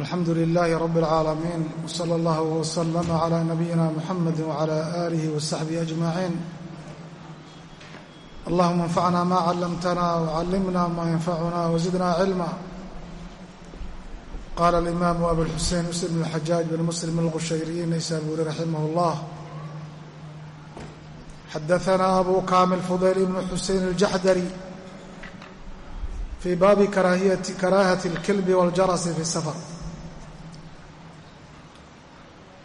alxamdu lilaahi rabi اlcaalamiin wsala allah wslama cla nabiyina muxamedi wcla aalihi wasaxbihi ajmaciin allahuma anfacna ma callamtana wcallimna ma yanfacuna wzidna cilma qala alimaamu abulxusein muslim bn xajaaj bn muslim alqushayriyi naysaburi raximah اllah xadaana abu kamil fudayl ibn xusein aljaxdari fii baabi karaahati اlkelbi wاljarasi fi safar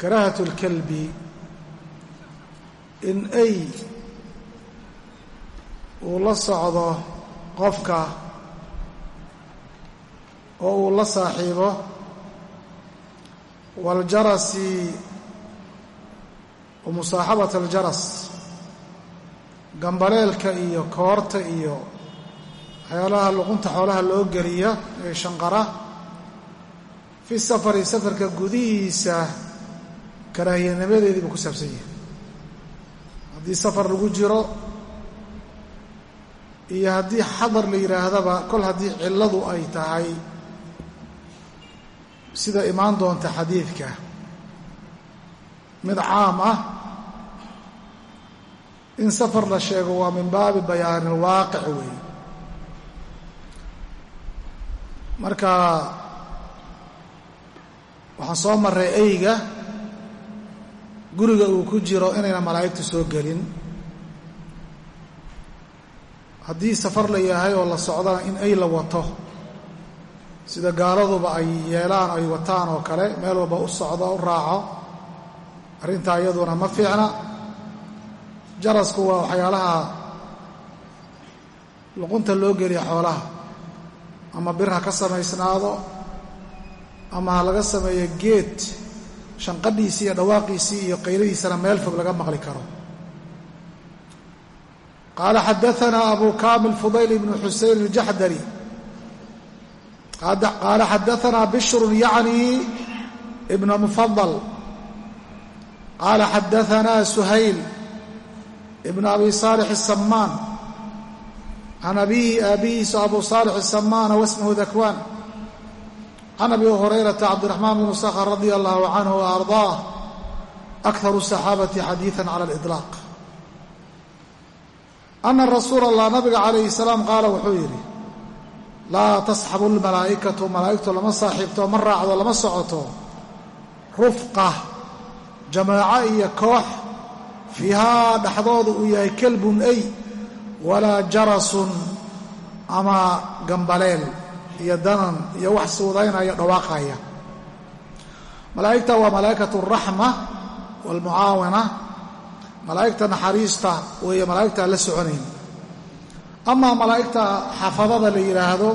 karaahatu اlkelbi in ay uu la socdo qofka oo uu la saaxiibo waaljarasi wa musaaxabat aljaras gambaleelka iyo koorta iyo waxyaalaha luqunta xoolaha loo geliya ee shanqara fi safari safarka gudihiisa karaahiyanimadeedii buu ku saabsan yahay. Haddii safar lagu jiro iyo haddii xadar la yidhaahdaba kol haddii cilladu ay tahay sida imaan doonta xadiidka mid caam ah in safar la sheego waa min baabi bayaani alwaaqic weeye marka waxaan soo marray eyga guriga uu ku jiro inayna malaa'igtu soo gelin. Haddii safar la yahay oo la socdana in ay la wato sida gaaladuba ay yeelaan ay wataan oo kale meel walba u socdo u raaco arrintaa iyaduna ma fiicna. Jarasku waa waxyaalaha luqunta loo geliya xoolaha. Ama bir ha ka samaysnaado ama ha laga sameeyo geed shanqadhiisii iyo dhawaaqiisii iyo qayladiisana meel fog laga maqli karo. Qaala xadaana abu kamil fudayl ibnu xusein aljaxdari qaala xadaana bishrun yacni ibna mufadal qaala xadaana suhayl ibn abi saalix asamaan can abihi aabihiisu abu saalix asamaana wasmahu dakwaan can abi hurayrata cabdiraxmaan bnu sakhr radia allahu canhu wa ardaah akharu saxaabati xadiiثa cala aliطlaaq ana rasuula allah nabiga calayhi salaam qaala wuxuu yidhi laa tasxabu lmalaa'ikatu malaa'igtu lama saaxiibto ma raacdo lama socoto rufqa jamaaco iyo koox fiihaa dhexdooda uu yahay kelbun ay walaa jarasun ama gambaleel iyo danan iyo wax suudaynaya dhawaaqaya. Malaa'igta waa malaa'ikatu araxma waalmucaawina malaa'igta naxariista weeye malaa'igta aan la soconayn. Amaa malaa'igta xafadada la yidhaahdo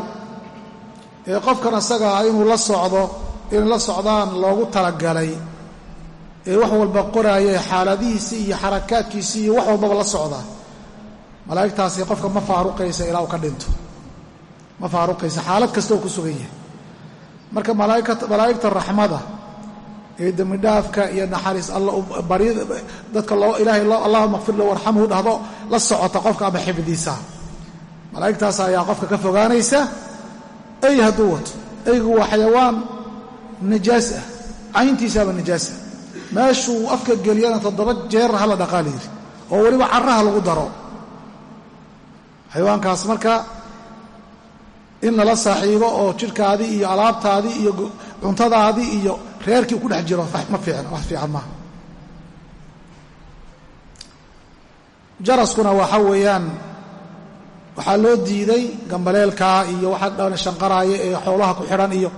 ee qofkan asagaa inuu la socdo inay la socdaan loogu talagalay ee wax walba qoraaya xaaladihiisii iyo xarakaadkiisii iyo wax walbaba la socda malaa'igtaasi qofka ma faaruqaysa ilaa uu ka dhinto ma faaruqaysa xaalad kasta ku sugan yahay. Marka malaa'igta raxmada ee dembidhaafka iyo naxariis dadka loo ilaahay allahuma kfir lahu warxamhu dhahdo la socota qofka ama xifdiisa. Malaa'igtaas ayaa qofka ka fogaanaysa ey hadduu wato eygu waa xayawaan najaas ah cayntiisaaba najaasa meeshuu afka geliyana toddoba jeer hala dhaqaa la yidhi oo weliba carraha lagu daro. Xayawaankaas marka in lala saaxiibo oo jidhkaadii iyo alaabtaadii iyo cuntadaadii iyo reerkii ku dhex jiro. Ma fiicna wax fiican maaha. Jaraskuna waxa weeyaan waxaa loo diiday gambaleelkaa iyo waxa dhan shanqaraaya ee xoolaha ku xidhan iyo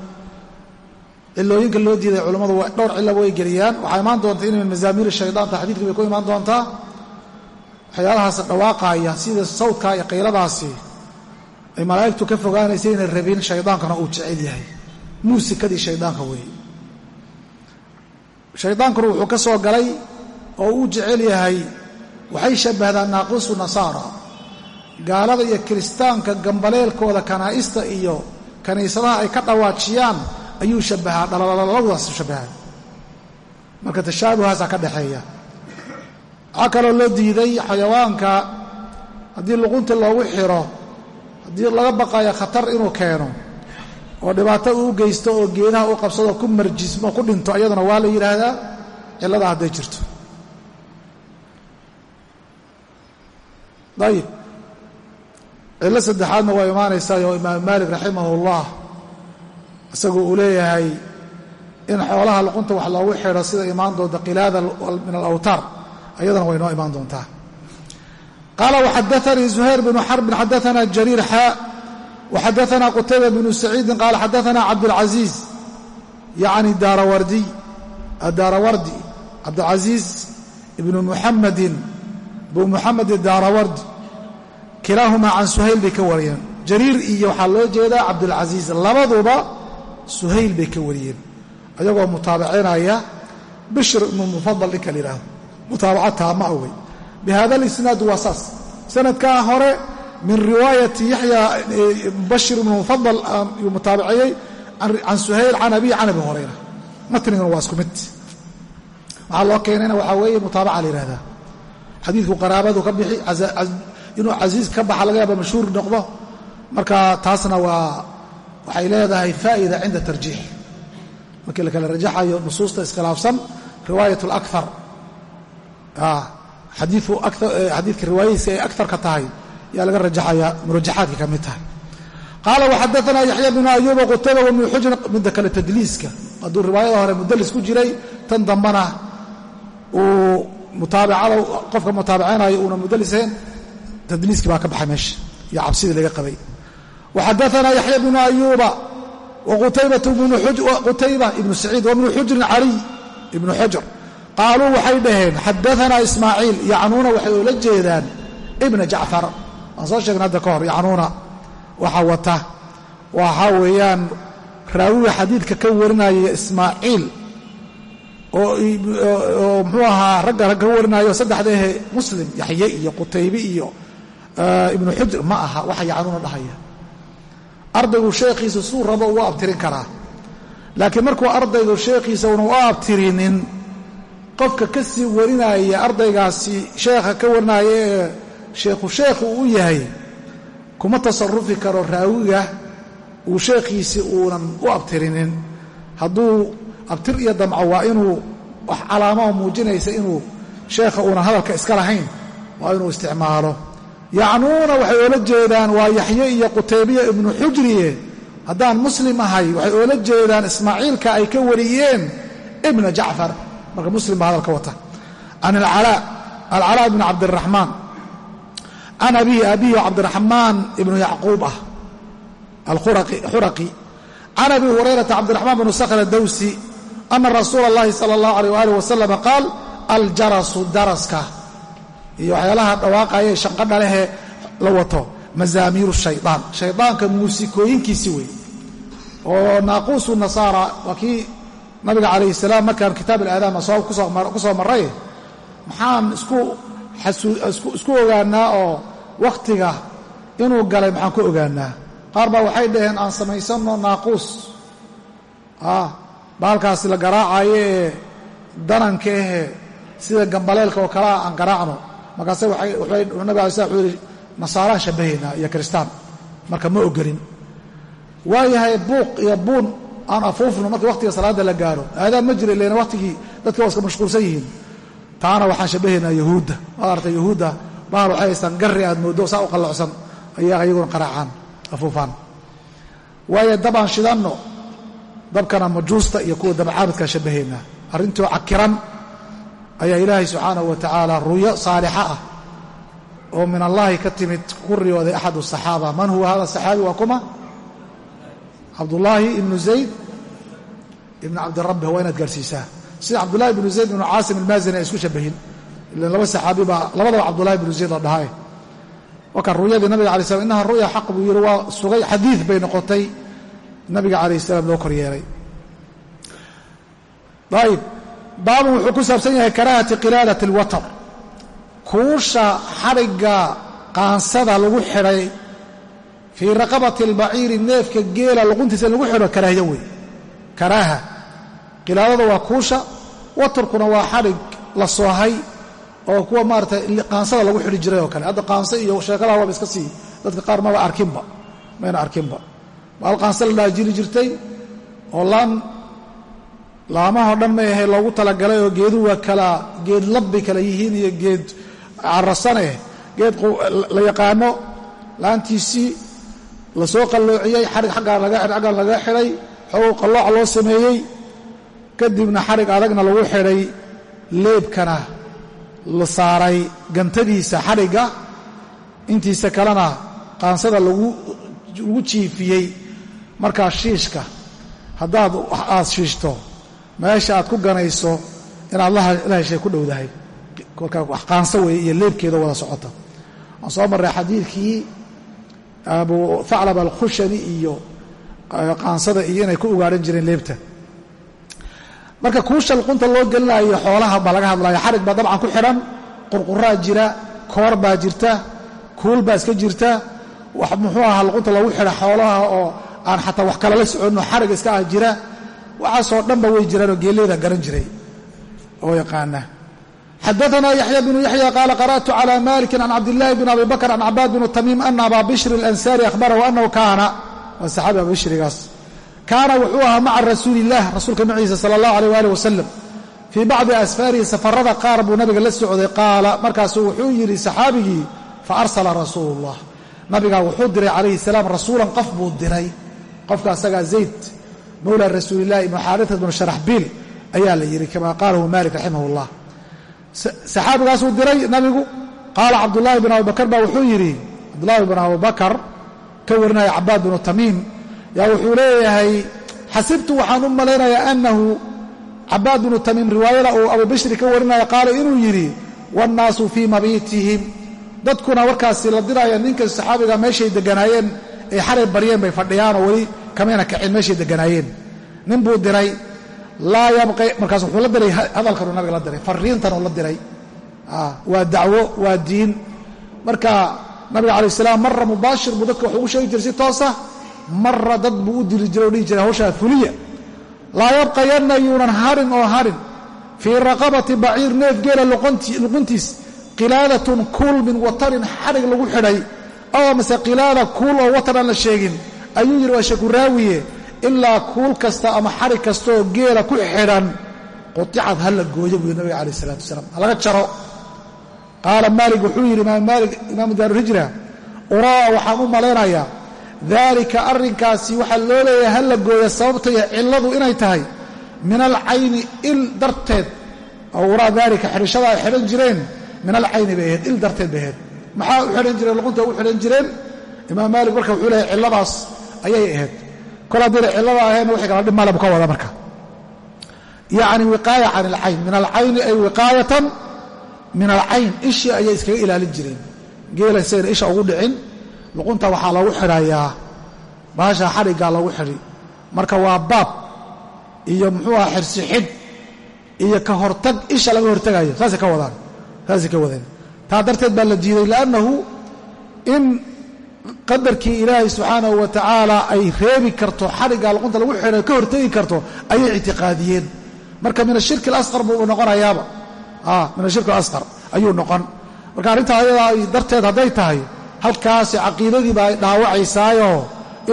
cilooyinka loo diiday culammadu dhowr cilla way geliyaan. Waxaa imaan doonta inay mazaamiir shaydaanta xadiidka bay ku imaan doontaa. Waxyaalahaas dhawaaqaaya sida sawdka iyo qayladaasi ay malaa'igtu ka fogaanaysa inay rabin shaydaankana uu jecel yahay. Muusikadii shaydaanka weeye. Shaydaankuna wuxuu ka soo galay oo uu jecel yahay waxay shabbahdaa naaqisu nasaara. Gaalada iyo kiristaanka gambaleelkooda kanaa'ista iyo kiniisadaha ay ka dhawaajiyaan ayuu shabbahaa dhalaladaas shabbahaa. Marka tashaabuhaasaa ka dhexeeya waxaa kaloo loo diiday xayawaanka. Haddii luqunta loogu xiro haddii laga baqayo khatar inuu keeno oo dhibaato uu geysto oo geedaha u qabsado ku marjismo ku dhinto iyaduna waa la yidhaahdaa cillada hadday jirto. Ayib cillo saddexaadna waa imaanaysaa oo imaamu maalik raximahullah isagu uu leeyahay in xoolaha luqunta wax loogu xidho sida imaan doonta qilaada min alawtaar ayadana way noo imaan doontaa qaala waxadaanii zuhayr bnu xarbin xadaana jariir xaa waxadaana qutayba bnu saciidin qaala xadaana cabdاlcaziiz yacni daarawardiy addaarawardi cabdاlcaziiz ibnu muxamedin buu muxamed daarawardi kilaahumaa can suhayl bay ka wariyeen jariir iyo waxaa loo jeedaa cabdulcasiis labaduba suhayl bay ka wariyeen ayagoo mutaabacinaya bishr ibnu mufadal ninka la yidhaahdo mutaabaca taama awey bihada alisnaad waa saas sanadkaa hore min riwaayati yaxya mubashir ibnu mufadal yuu mutaabaciyey can suhayl can abihi can abi hurayra matniguna waa isku mid waxaa loo keenayna waxaa weeye mutaabaca la yihahdaa xadiidku qaraabadu ka bixi inuu casiiz ka baxa laga yaaba mashhuur noqdo marka taasna waa waxay leedahay faa'ida cinda tarjiix markii la kala rajaxayo nusuusta iskhilaafsan riwaayat اlakar xadiidka riwaayadiisa ay akarka tahay yaa laga rajaxaya murajaxaadka ka mid tahay. Qaala waxadaana yaxya bnu ayuuba qutayba wabnu xujr midda kale tadliiska hadduu riwaayada hore mudlis ku jiray tan dambana uu mutaabacada qofka mutaabaceynayo uuna mudlisayn tadliiskii baa ka baxay meesha iyo cabsidii laga qabay. Waxadaana yaxya bnu ayuuba waqutayba ibnu saciid wabnu xujrin caliy ibnu xujr qaaluu waxay dhaheen xadaanaa ismaaciil yacnuuna waxay oola jeedaan ibna jacfar. Waan soo sheegna hadda ka hor yacnuuna waxa wata waxaa weeyaan raawiga xadiidka ka warinaya ismaaciil oo muxuu ahaa ragga ka warinaayo saddexdaehe muslim yaxye iyo qutaybe iyo ibnu xujr ma aha waxa yacnuuna dhahaya. Ardaygu sheekhiisa suu rabo uga abtirin karaa. Laakiin markuu ardaygu sheekhiisa una u abtirinin qofka ka sii warinaya ardaygaasi sheekha ka warinaya ee sheekhu sheekhu u yahay kuma tasarufi karo raawiga uu sheekhiisii uunan u abtirinin. Hadduu abtir iyo damco waa inuu wax calaamaha muujinaysa inuu sheekha uunan hadalka iska lahayn waa inuu isticmaalo. Yacnuuna waxay oola jeedaan waa yaxye iyo qutaybiya ibnu xujriye. Haddaan muslim ahay waxay oola jeedaan ismaaciilka ay ka wariyeen ibna jacfar marka muslim baa hadalka wata can alcalaa alcalaa ibni cabdiraxmaan can abihi abihi cabdiraxmaan ibnu yacquub ah alxuraqi can abi hurayrata cabdiraxmaan bnu sakhr dawsi ana rasuula اllahi sala اllahu alيh waalih wasalam qaal aljarasu daraska iyo waxyaalaha dhawaaqaya shanqadha lehee la wato mazaamiiru shayطaan shaydaanka muusikooyinkiisi wey oo naaquusu nasaara waa kii nabiga calayh salaam markaan kitaab alaadaam aswaab ku soo marray maxaan isku ogaanaa oo wakhtiga inuu galay maxaan ku ogaanaa qaar baa waxay dhaheen aan samaysanno naaquus baalkaasi la garaacayo ee dananka ehe sida gambaleelka oo kalea aan garaacno. Markaase nabig alay slam wuxuu yihi nasaaraan shabahaynaa iyo kristaan marka ma ogolin waayahay buuq iyo buun aan afuufno markii waqtiga salaadda la gaaro. Aadaan ma jira ilena waqtigii dadka waa iska mashquulsan yihiin. Taana waxaan shabahaynaa yahuudda. Waad yahuudda bahal waxay haystaan garri aad mooddo saa u qallocsan. Ayaa iyaguna qaraacaan afuufaan. Waayo dab aan shidanno dabkana majuusta iyo kuwa dabcaabidkaa shabahaynaa arrintoo cakiran ayaa ilaahay subxaanahu wa tacaala ruyo saalixa ah. Oo min allaahi ka timid ku riyooday axad asaxaaba man huwa hada saxaabi? Waa kuma cabdullaahi ibnu zayd ibnu cabdirabbi waa inaad gaarsiisaa. Sida cabdullahi ibnu zayd ibnu caasim almaazini ay isku shabahin ilan laba saxaabi baa labadaba cabdullahi ibnu zayd la dhahae wakan ruyadii nabiga alay slam innaha ru'ya xaq buu yidhi waa sugay xadiid bay noqotay nabiga calayh salaam loo kor yeelay. Ayib baabun wuxuu ku saabsan yahay karaahati qilaadat alwatar kuusha xadhigga qaansada fii raqabati albaciiri neefka geela luquntiisa in lagu xidho karaahiyo wey karaaha. Qilaadada waa kuusha watarkuna waa xadhig la soohay oo kuwa maarata qaansada lagu xidhi jiray oo kale. Hadda qaanso iyo sheekadaha waaba iska sii dadka qaar maba arkinba mayna arkinba baal qaansa la dhaha jiri jirtay oo laan laamahoo dhan may ahay loogu talagalay oo geeduhu waa kala geed labbay kala yihiin iyo geed carasane geed la yaqaano laantiisii la soo qalloociyey xarig aggaan aggaan laga xidhay xogow qallooc loo sameeyey kadibna xarig adagna lagu xidhay leebkana la saaray gantadiisa xarigga intiisa kalena qaansada lagu jiifiyey. Markaa shiishka haddaad aad shiishto meesha aad ku ganayso inaad la heshay ku dhowdahay. Kolkaa wax qaanso weeye iyo leebkeeda wada socota. Waan soo marray xadiidkii abu haclab alkhushani iyo qaansada iyo inay ku ugaadhan jireen leebta. Marka kuusha luqunta loo gelinayo xoolaha baa laga hadlaya xarig baa dabcan ku xidhan qurquraa jira koor baa jirta kuul baa iska jirta. Wax muxuu ahaa luqunta loogu xidha xoolaha oo aan xataa wax kale la soconno xarig iska ah jira. Waxaasoo dhanba way jiraanoo geeleyda garan jiray oo yaqaana xadaana yaxya bnu yaxya qaala qara'tu cala maliki can cabdillahi bn abi bakr can cabaad bn tamiim ana aba bishri اlansari ahbarahu anahu kaana waa saxaabi aba bishrigaas kaana wuxuu ahaa maca rasuuli illah rasuulka maciisa sala allahu aleyh waalih wasalam fii bacdi asfaarihi safarada qaar buu nabiga la socday qaala markaasuu wuxuu yidhi saxaabigii fa arsala rasuulu llah nabigaa wuxuu diray calayhi salaam rasuulan qof buu diray qofka asagaa zayd mawla rasuulillahi ibnu xaaritat bnu sharaxbiil ayaa la yidhi kama qaalahu malik raximah llah saxaabigaasuu diray nabigu? Qaala cabdullaahi bn abubakar baa wuxuu yidhi cabdullaahi bn abubakar ka warinaya cabaad bnu tamiim yaa wuxuu leeyahay xasibtu waxaan u malaynayaa annahu cabaad bnu tamiim riwaayada uu abubishri ka warinaya qaala inuu yidhi waannaasu fii mabiitihim. Dadkuna warkaasi la diraya ninka saxaabiga meeshay deganaayeen ay xalay baryeen bay fadhiyaanoo weli kamayna kacin meeshay deganaayeen. Nin buu diray markaas wuxuu la diray hadalkanuu nabiga la diray fariintanuu la diray. Waa dacwo waa diin. Marka nabiga calayi salaam marra mubaashir buu dadka wax ugu sheegi jiray si toosa marra dad buu u diri jiray o dhihi jiray hawshaa fuliya. Laa yabqayanna yuunan harin oo harin. Fii raqabati baciir neef geela luquntiis qilaadatun kuul min watarin xadhig lagu xidhay. Oo mase qilaada kuul oo watar aan la sheegin. Ayuu yidhi waa shakuraawiye ilaa kuul kasta ama xarig kastaoo geela ku xidhan quicad ha la gooyo buu yidhi nabiga calayh isalaatu wasalaam. Ha laga jaro. Qaala maalik wuxuu yidhi imaam maalik imaamu daaruhijra uraa waxaan u malaynayaa daalika arrinkaasi waxaa loo leeyahay ha la gooya sababtaiyo cilladu inay tahay min alcayni il darteed. Oo uraa daalika xidhashada ay xidhan jireen min alcayni bay ahayd il darteed bay ahayd. Maxaa u xidhan jireen? Luqunta u xidhan jireen? Imaam maalik marka wuxuu leeyahay cilladaas ayay ahayd kol haddayna cillada ahaynna wixii kala dhib male buu ka wada marka. Yacni wiqaaya can alcayn min alcayni ay wiqaayatan min alcayn ishii ayay iskaga ilaalin jireen. Geela sayna isha ugu dhicin luqunta waxaa loogu xidhayaa. Baasha xadhiggaa loogu xidhi. Marka waa baab iyo muxuu aha xirsi xidh iyo ka hortag isha laga hortagayo. Saasay ka wadaan. Saasay ka wadeen. Taa darteed baa la diiday liannahu in qadarkii ilaahay subxaanahu wa tacaala ay reebi karto xadhiggaa luqunta lagu xidhay ka hortegi karto ayay ictiqaadiyeen. Marka min ashirki alasqar buu noqonayaaba. Min ashirki alasqar ayuu noqon. Marka arrintaa ayadaa darteed hadday tahay halkaasi caqiidadiiba ay dhaawacaysaayoo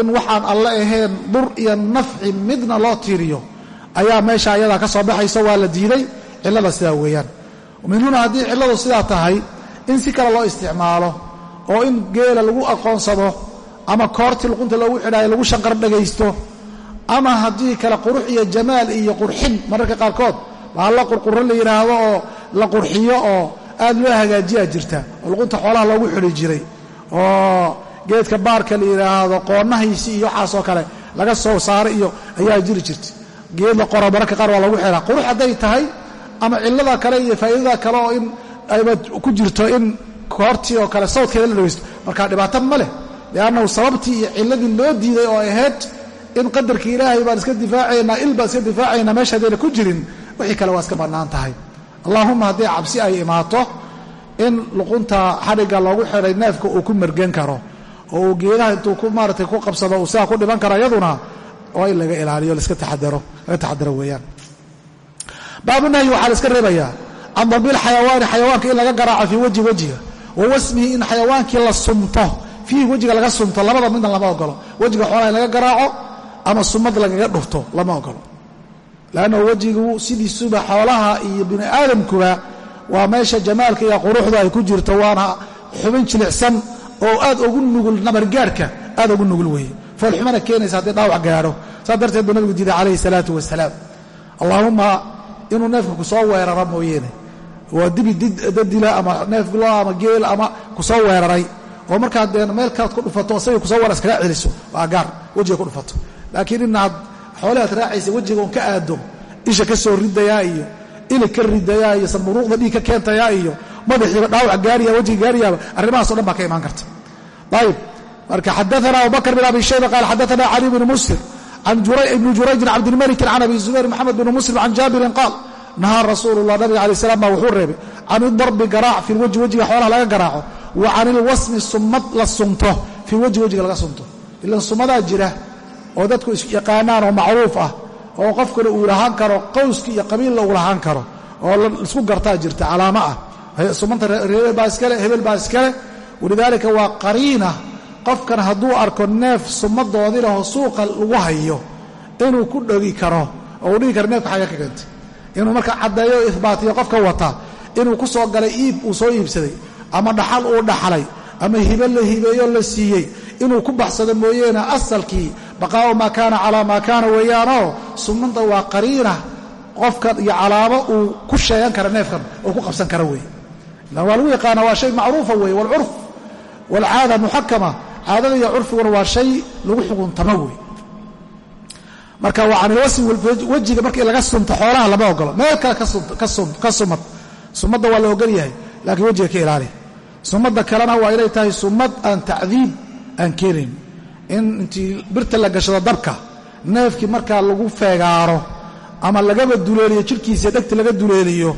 in waxaan alle ahayn dur iyo nafci midna loo tiiriyo. Ayaa meesha ayadaa ka soo baxayso waa la diiday cillada sidaa weeyaan. Min haddii cilladu sidaa tahay in si kale loo isticmaalo oo in geela lagu aqoonsado ama koortii luqunta loogu xidhaayo lagu shanqar dhagaysto ama haddii kale qurux iyo jamaal iyo qurxin mararka qaarkood baa la qurquro la yidhaahdo oo la qurxiyo oo aad loo hagaajiyaa jirta oo luqunta xoolaha loogu xidhi jiray oo geedka baarka la yidhaahdo qoonnahiisi iyo waxaasoo kale laga soo saaro iyo ayaa jiri jirta. Geed la qoro mararka qaar waa lagu xidhaa. Qurux hadday tahay ama cillada kale iyo faa'iidada kale oo in ayba ku jirto in koortii oo kale sawdkeeda la dhagaysto. Markaa dhibaato ma leh liannahu sababtii iyo cilladii loo diiday oo ahayd in qadarkii ilaahay baan iska difaacaynaa il iska difaacaynaa meesha haddayna ku jirin wixii kale waa iska bannaan tahay. Allaahumma haddii cabsi ay imaato in luqunta xadhigga loogu xidhay neefka uu ku mergen karo oo uu geedaha intuu ku maaratay ku qabsado uu sidaa ku dhiban karo iyaduna waa in laga ilaaliyo laska taxadaro laga taxadaro weeyaan. Baabunahyi waxaa la iska reebayaa can xayawaani xayawaanka in laga garaaco fii wajhi wejiga wa wasmihi in xayawaankii la sumto fiih wejiga laga sunto labada midna lama ogolo. Wejiga xoolaha laga garaaco ama sumad lagaga dhufto lama ogolo. Leanna wejigu sidiisuba xoolaha iyo bini aadamkuba waa meesha jamaalka iyo quruxda ay ku jirto waana xubin jilicsan oo aad ugu nugul nabargaarhka aad ugu nugul weeye. Foolxumana keenaysa haddii dhaawac gaadho. Saas darteed buu nabigu diiday calayhi salaatu wasalaam. Allaahumma inuu neefka ku soo weerara mooyeene waa dibi dadila ama neef lo ama geel ama ku soo weeraray oo markaad dee meelkaad ku dhufato isagii ku soo weerar iskaga celiso waa gaar wejiga ku dhufato. Laakiin inaad xoolahi ad raacaysa wejiga un ka aado isha ka soo ridayaa iyo ilig ka ridayaa iyo sanmuruuqda dhiig ka keentayaa iyo madaxiiba dhaawac gaariya wejiga gaariyaaba arrimahaas o dhan baa ka imaan karta. Ayib marka xadaana abubakr bin abi shayba qaal xadaana cali bn muslim can ibni jurayjin cabdilmalikin can abi zubayr maxamed bn muslim can jaabirin qaal nahaa rasuulu lah nabiga alay slam baa wuxuu reebay can idarbi garaac fi lwajhi wejiga xoolaha laga garaaco? Wa can ilwasmi sumad la sunto fi lwajhi wejiga laga sunto. Ilan sumadaa jira oo dadku isyaqaanaan oo macruuf ah oo qofkuna uu lahaan karo qowski iyo qabiilla uu lahaan karo oo la isku gartaa jirta calaamo ah. Sumanta reebel baa iskale hebel baa iskale. Walidaalika waa qariina qofkan hadduu arko neef sumadoodii lahoo suuqa lagu hayo inuu ku dhogi karo oo uu dhihi karo neefka xaga ka keentay inuu marka caddeeyo o ihbaatiyo qofka wata inuu ku soo galay iib uu soo iibsaday ama dhaxal uu dhaxlay ama hibe la hibeeyo la siiyey inuu ku baxsado mooyeene asalkii baqaa'u maa kaana calaa maa kaana weeyaanoo sunnanta waa qariina qofkan iyo calaamo uu ku sheegan kara neefkan oo ku qabsan kara weeye. Ilan waa lagu yaqaana waa shay macruufa weeye waalcurf waalcaada muxakama caadada iyo curfiguna waa shay lagu xukuntamo wey marka waa canilwasmi wejiga markii laga sunto xoolaha lama ogolo meel kale ka sumad. Sumadda waa la ogol yahay laakiin wejiga ka ilaali. Sumadda kalena waa inay tahay sumad aan tacdiib aan keenayn. In intii birta la gashado dabka neefkii markaa lagu feegaaro ama lagaba duleeliyo jidhkiisa dhegta laga duleeliyo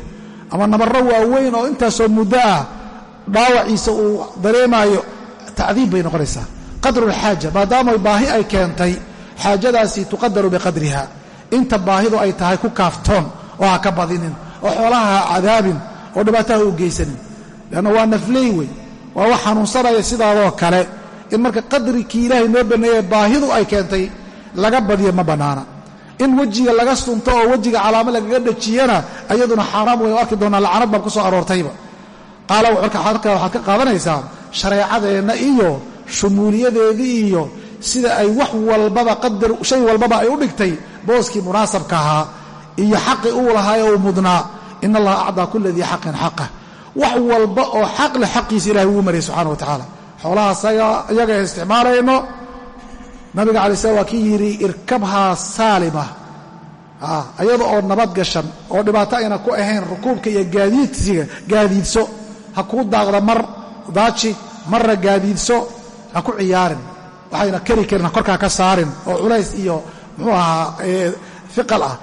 ama nabarro waaweyn oo intaasoo muddo ah dhaawaciisa uu dareemaayo tacdiib bay noqonaysaa. Qadrulxaaja maadaama baahi ay keentay xaajadaasi tuqadaru biqadriha. Inta baahidu ay tahay ku kaaftoon oo ha ka badinin oo xoolaha ha cadaabin oo dhibaataha u geysanin. Leanna waa nafley wey waa wax xanuunsanaya sidaadoo kale. In marka qadrikii ilaahay noo banneeye baahidu ay keentay laga badiyo ma bannaana. In wejiga laga sunto oo wejiga calaamo lagaga dhajiyana ayaduna xaaraam wey o arki doonaa lacanad baan ku soo aroortayba. Qaala waxaad ka qaadanaysaa shareecadeenna iyo shumuuliyadeedii iyo sida ay wax walbaba qadar shay walbaba ay u dhigtay booskii munaasabka ahaa iyo xaqi uu lahaay uu mudnaa. In allaha acdaa kula dii xaqin xaqah wax walba oo xaq leh xaqiisa ilahay ugu mariyay subxana wa tacaala. Xoolahaas iyaga isticmaalayno. Nabiga alai slam waa kii yidhi irkabhaa saalima. Ayada oo nabad gashan oo dhibaato ayna ku ahayn rukuubka iyo gaadiidsiga gaadiidso. Ha kuu daaqda mar daaji marna gaadiidso. Ha ku ciyaarin waxayna kari karin ha korkaa ka saarin oo culays iyo muxuu ahaa fiqal ah.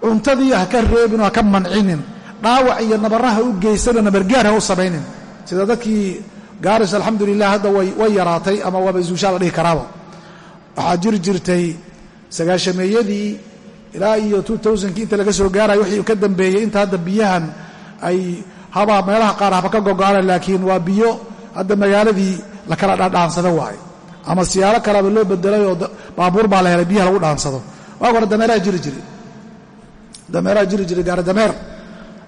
Cuntadii ha ka reebin ha ka mancinin. Dhaawac iyo nabarra ha u geysano nabargaar ha u samaynin. Sida dadkii gaaris alxamdulilah hadda way yaraatay ama waaba isuushaa la dhihi karaaba. Waxaa jiri jirtay sagaashameeyadii ilaa iyo kii inta laga soo gaarayo wixii ka dambeeyey inta hadda biyahan ay haba meelaha qaar haba ka gogo'aan laakiin waa biyo hadda magaaladii la kala dhaandhaansado waaye ama siyaalo kaleba loo bedelay oo baabuur baa la helay biyaha lagu dhaansado. Waag hore dameeraha jiri jiri dameeraha jiri jiray gaari dameer.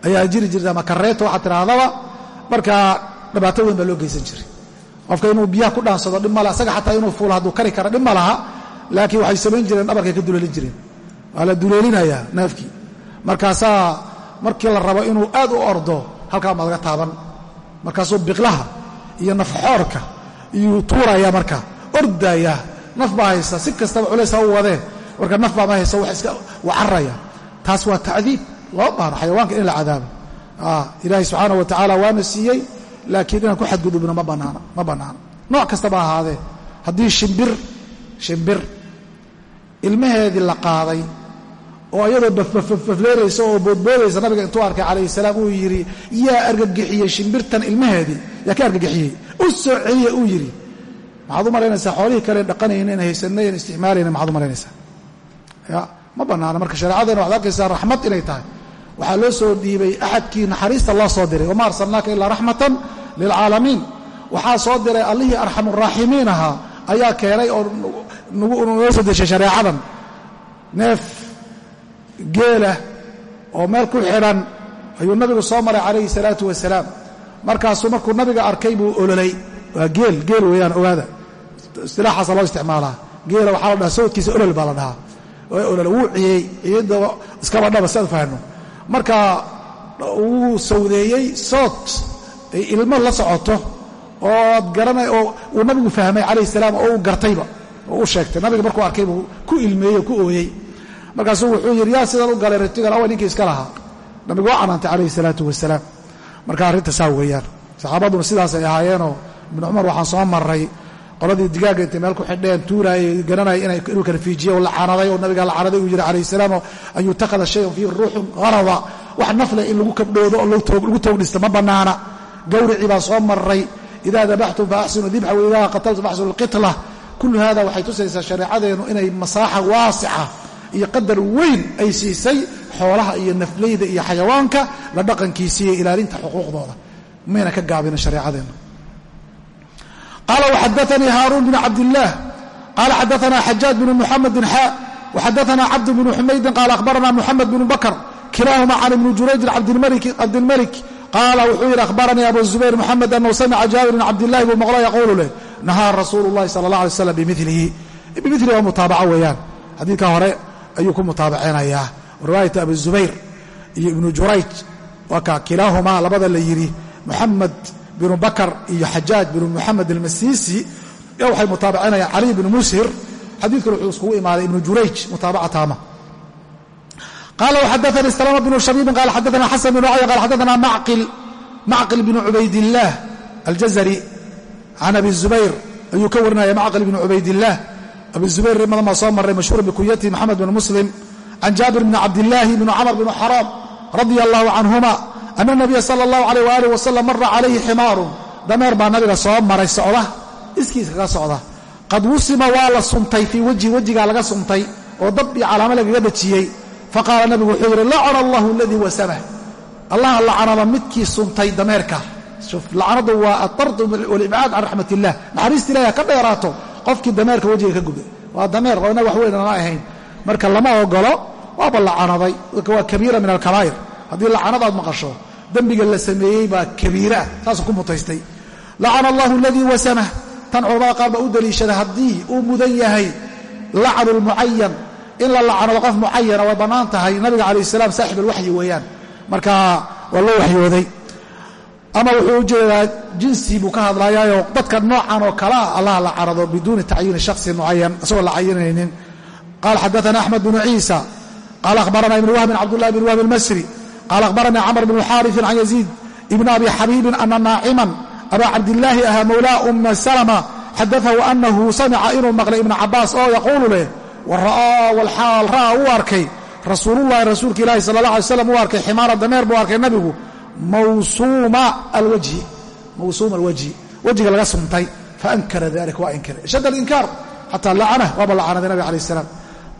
Ayaa jiri jirta ama kareeto waxaa tidhaahdaba markaa dhibaato weyn baa loo geysan jiray. Qofka inuu biyaha ku dhaansado dhib male asaga xataa inuu fuulo hadduu kari kara dhib ma laakiin waxay samayn jireen dhabarkay ka duleelin jireen. Waa la duleelinayaa neefkii. Markaasaa markii la rabo inuu aad u ordo halkaa ma laga taaban. Markaasuu biqlaha iyo nafxoorka iyuu tuuraya marka ordaya. Naf baa haysa si kastaba culays ha u wadee marka naf baa ma haysa wax iska wacaraya. Taas waa tacdiib. Loo baahno xayawaanka in la cadaabo. Ilaahay subxaana wa tacaala waana siiyey laakiin inaan ku xadgudubno ma bannaana ma bannaana nooc kastaba ahaadee. Haddii shimbir shimbir ilmaheedii la qaaday oo iyadoo bafleeraysa oo boodboodaysa nabiga intuu arkay calayhi salaam uu yidhi yaa argagixiyey shimbirtan ilmaheedii. Yaa ka argagixiyey? U soo celiya uu yidhi maxaad u malaynaysaa? Xoolihii kale dhaqanayna ina haysanay an isticmaalayna maxaad u malaynaysaa? Ya ma bannaana marka shareecadeena waxad arkaysaa raxmad inay tahay. Waxaa loo soo dhiibay axadkii naxariista loo soo diray. Wama arsalnaaka ilaa raxmatan lilcaalamiin. Waxaa soo diray allihii arxamuraaximiin ahaa ayaa keenay oo noo soo deshay shareecadan. Neef geela oo meel ku xidhan ayuu nabigu soo maray calayhi salaatu wasalaam. Markaasuu markuu nabiga arkay buu ololay waa geel geel weeyaan ogaada. Istilaaxaasa loo isticmaalaa. Geela waxaa la dhahaa sawdkiisa olol baa la dhahaa. Olol wuu ciyey ciyadda iskaba dhaba si aad marka wuu sawdeeyey sood ilmo la socoto ood garanay oo uu nabigu fahmay calayhi salaam oo uu gartayba oo u sheegtay. Nabiga markuu arkay buu ku ilmeeyey oo ku ooyey. Markaasuu wuxuu yidhi yaa sidan u galay ratigan awa ninkii iska lahaa. Nabigu waa canaantay calayhi salaatu wasalaam. Marka arrinta saa weeyaan. Saxaabaduna sidaasay ahaayeenoo ibnu cumar waxaan soo maray qoladii digaaga intay meel ku xidheen tuuraayey garanaya inay inuu kala fiijiye oo la canaday oo nabiga la canaday uu yidhi calayhi salaam an yutakhada shayan fiihi ruuxun qarada wax nafle in lagu kabdhoodo oo lagu toogdhisto ma bannaana gawricii baan soo maray idaa dabaxtum fa axsinu dibxa waidaa qataltum faxsinu lqitla kullu hada waxay tusaysaa shareecadeennu inay masaaxa waasica iyo qadar weyn ay siisay xoolaha iyo nafleyda iyo xayawaanka la dhaqankiisa iyo ilaalinta xuquuqdooda. Mayna ka gaabina shareecadeenna qaala waxadaanii haaruun bn cabdillaah qaala xadaana xajaaj bn muxamedin xaa waxadaana cabd bn xumaydin qaala akhbarana muxamed bn bakr kilaahuma can ibni jurayjin cabdilmalik qaala wuxuu yidhi akhbaranii abu zubayr muxamed anhu samica jaabir bn cabdillahi buu maqlo yaquulu leh nahaa rasuulu llahi sala allah alay slam bimilihi bimilihi waa mutaabaco weeyaan xadiidka hore ayuu ku mutaabaceynayaa riwaayata abi zubayr iyo ibnu jurayj waa ka kilaahumaa labada la yidhi muxamed binu bakar iyo xajaaj binu muxamed almasiisi waxay mutaabacinayaan cali bnu mushir xadiidkuna wuxuu iskugu imaaday ibnu jurayj mutaabaca taama qala wxadaanii salama bnu shabiibin qala xadaana xasan bn caya qala xadaana macqil bnu cubaydillaah aljazari can abi zubayr ayuu ka warinaya macqil bnu cubaydillaah abi zubayr rimadan baa soo maray mashhuur bikunyatihi maxamed bn muslim. Can jaabir bni cabdillaahi bni camr bn xaraam radia allahu canhuma ana nabiya sala allahu alayh waalih wasalam mara calayhi ximaarun dameer baa nabiga soo maray socda. Iskiis kaga socda. Qad wusima waa la suntay fii wejhi wejigaa laga suntay oo dab iyo calaamo lagaga dejiyey faqaala nabigu wuxuu yidhi lacana allahu aladii wasamah allaha lacanada midkii suntay dameerka. Lacanadu waa atardu walibcaad can raxmat illah naxariista ilahi ka dheeraato. Qofkii dameerka wejiga ka gubay waa dameer inaga wax weyn aan ahayn. Marka lama haddii lacanad aad maqasho dembiga la sameeyey baa kabiiraah saasuu ku mutaystay. Lacana allahu aladii wasamah tan culamada qaar baa u daliishada haddii uu mudan yahay lacnu lmucayan in la lacanado qof mucayana way bannaan tahay nabiga calayh salaam saaxib alwaxyi weeyaan. Marka waa loo waxyooday. Ama wuxuu u jeedaa jinsi buu ka hadlayaayo dadka noocan oo kalea allah lacanado biduuni tacyiini shaksin mucayan isagoo la cayinaynin qaala xadaana axmed bnu ciisa qaala akhbarana ibn wahbin cabdullahi bn wahb almasri qaala akhbaranii camr bn xaariثin can yaziid ibn abi xabiibin ana naaciman aba cabdillaahi ahaa mawlaa uma salma xadaahu anahu samica inuu maqlay ibna cabaas oo yaquulu leh wara'aa walxaal ra'aa uu arkay rasuulullahi rasuulka ilaahi sala allah alay slam uu arkay ximaara dameer buu arkay nabigu mawsuuma alwajhi mawsuuma alwajhi wejiga laga suntay faankara dalik waa inkiray shadd alinkaar xataa lacanah waaba lacanaday nabig alayh salaam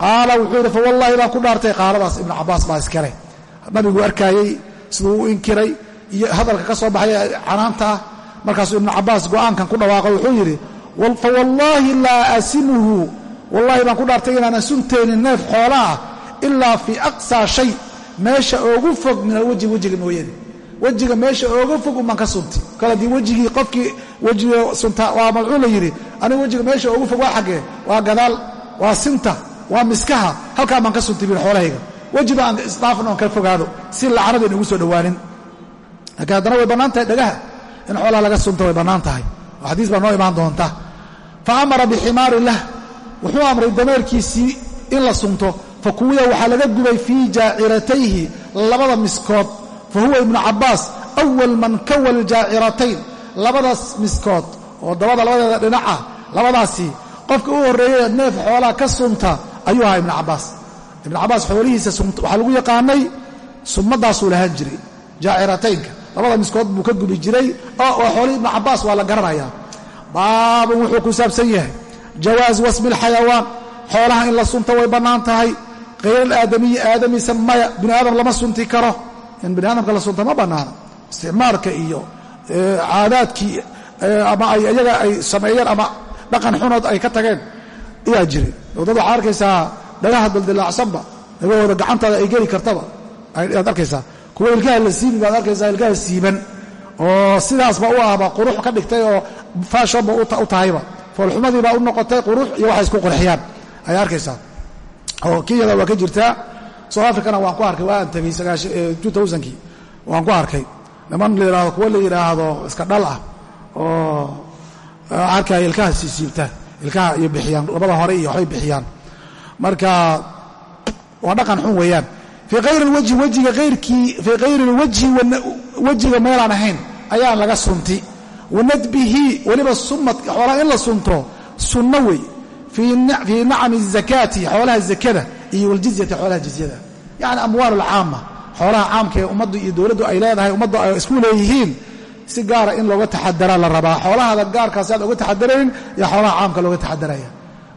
qaala wuxuu yidhi fawallahi baan ku dhaartay qaaladaas ibnu cabaas baa iskale nabigu arkaayey siduu u inkiray iyo hadalka ka soo baxay canaanta ah markaasuu ibnu cabaas go'aankan ku dhawaaqo wuxuu yidhi fawallaahi laa asimuhu. Wallahi baan ku dhaartay inaanan suntaynin neef xoola ilaa fii aqsaa shay. Meesha oogu fog min alwejhi wejiga mooyane. Wejiga meesha ooga fog unbaan ka sunti. Kale haddii wejigii qofkii wejiga sunta waa malcuun la yidhi anigu wejiga meesha oogu fog waa xaggee waa gadaal waa sinta waa miskaha halkaa baan ka sunti bin xoolahayga weji baan isdhaafin ka fogaado si lacanada inugu soo dhowaanin. Laakiin haddana way bannaan tahay dhagaha in xoolaha laga sunta way bannaan tahay. Oo xadiis baa noo imaan doonta. Fa amara biximaari lah wuxuu amray dameerkiisii in la sunto. Fa kuwiya waxaa laga gubay fii jaaciratayhi labada miskood. Fa huwa ibnu cabbaas awal man kawa aljaaciratayn labadaas miskood oo dabada labadeeda dhinaca labadaasi qofka u horreeyay neef xoolaa ka sunta ayuu ahaa ibnu cabbaas ibnu cabbaas xoolihiisa waxaa lagu yaqaanay summadaasuu lahaan jiray jaacirataynka labada miskood buu ka gubi jiray. Oo xoolihii ibnu cabbaas waa la garanayaa. Baabun wuxuu ku saabsan yahay. Jawaas wasmi alxayawaan. Xoolaha in la sunta way bannaan tahay. Khayr alaadamiyi aadamiisa maya. Bini aadam lama sunti karo. In bini aadamka la sunta ma bannaana isticmaalka iyo caadaadkii ama ay iyaga ay sameeyeen ama dhaqan xunood ay ka tageen ayaa jiray. Dad waxaad arkaysaa dhagaha duldilaacsanba dhagahooda gacantaada ay geli kartaba. Ayaad arkaysaa. Kuwa ilkaha la siibi baad arkaysaa ilkaha siiban oo sidaasba u ahba qurux ka dhigtay oo faashonba u tahayba. Foolxumadiibaa u noqotay qurux iyo waxay isku qurxiyaan. Ayaa arkaysaa. Oo kenyada waa ka jirtaa. South africana waan ku arkay waan tegey kii waan ku arkay. Niman la yidhaahdo kuwa la yidhaahdo iska dhal ah. Oo arkaya ilkaha siisiibta ilkaha iyo bixiyaan. Labada hore iyo waxbay bixiyaan marka waa dhaqan xun weeyaan. Fii ayri wajhi wjiga ayrkii fii kayri lwajhi wejiga meelaan ahayn ayaa laga sunti. Wanadbihi weliba sumadka xoolaha in la sunto sunno wey. Fii nacami zakaati xoolaha zakada iyo waljizyati xoolaha jizyada. Yacni amwaal alcaama xoolaha caamka ee ummaddu iyo dowladdu ay leedahay ummaddu ay isku leeyihiin si gaara in looga taxadaraa la rabaa. Xoolahada gaarkaas aad oga taxadarayn yaa xoolaha caamka looga taxadaraya.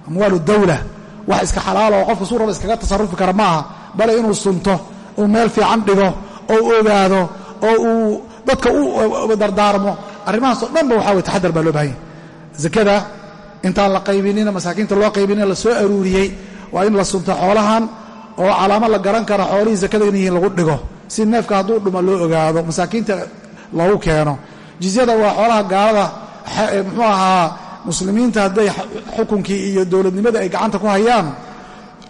Amwaal dawla wax iska xalaalo oo qofka suu raba iskaga tasarufi kara maaha bale inuu sunto uu meel fiican dhigo oo ogaado oo uu dadka u dardaarmo arrimahaasoo dhanba waxaa way taxadar baa loo bahanya zakada intaan la qaybinina masaakiinta loo qaybinina la soo aruuriyey waa in la sunto xoolahan oo calaamo la garan kara xoolihii zakada in yihiin lagu dhigo. Si neefka hadduu dhumo loo ogaado masaakiinta loogu keeno. Jizyada waa xoolaha gaalada muxuu ahaa muslimiinta hadday xukunkii iyo dowladnimadii ay gacanta ku hayaan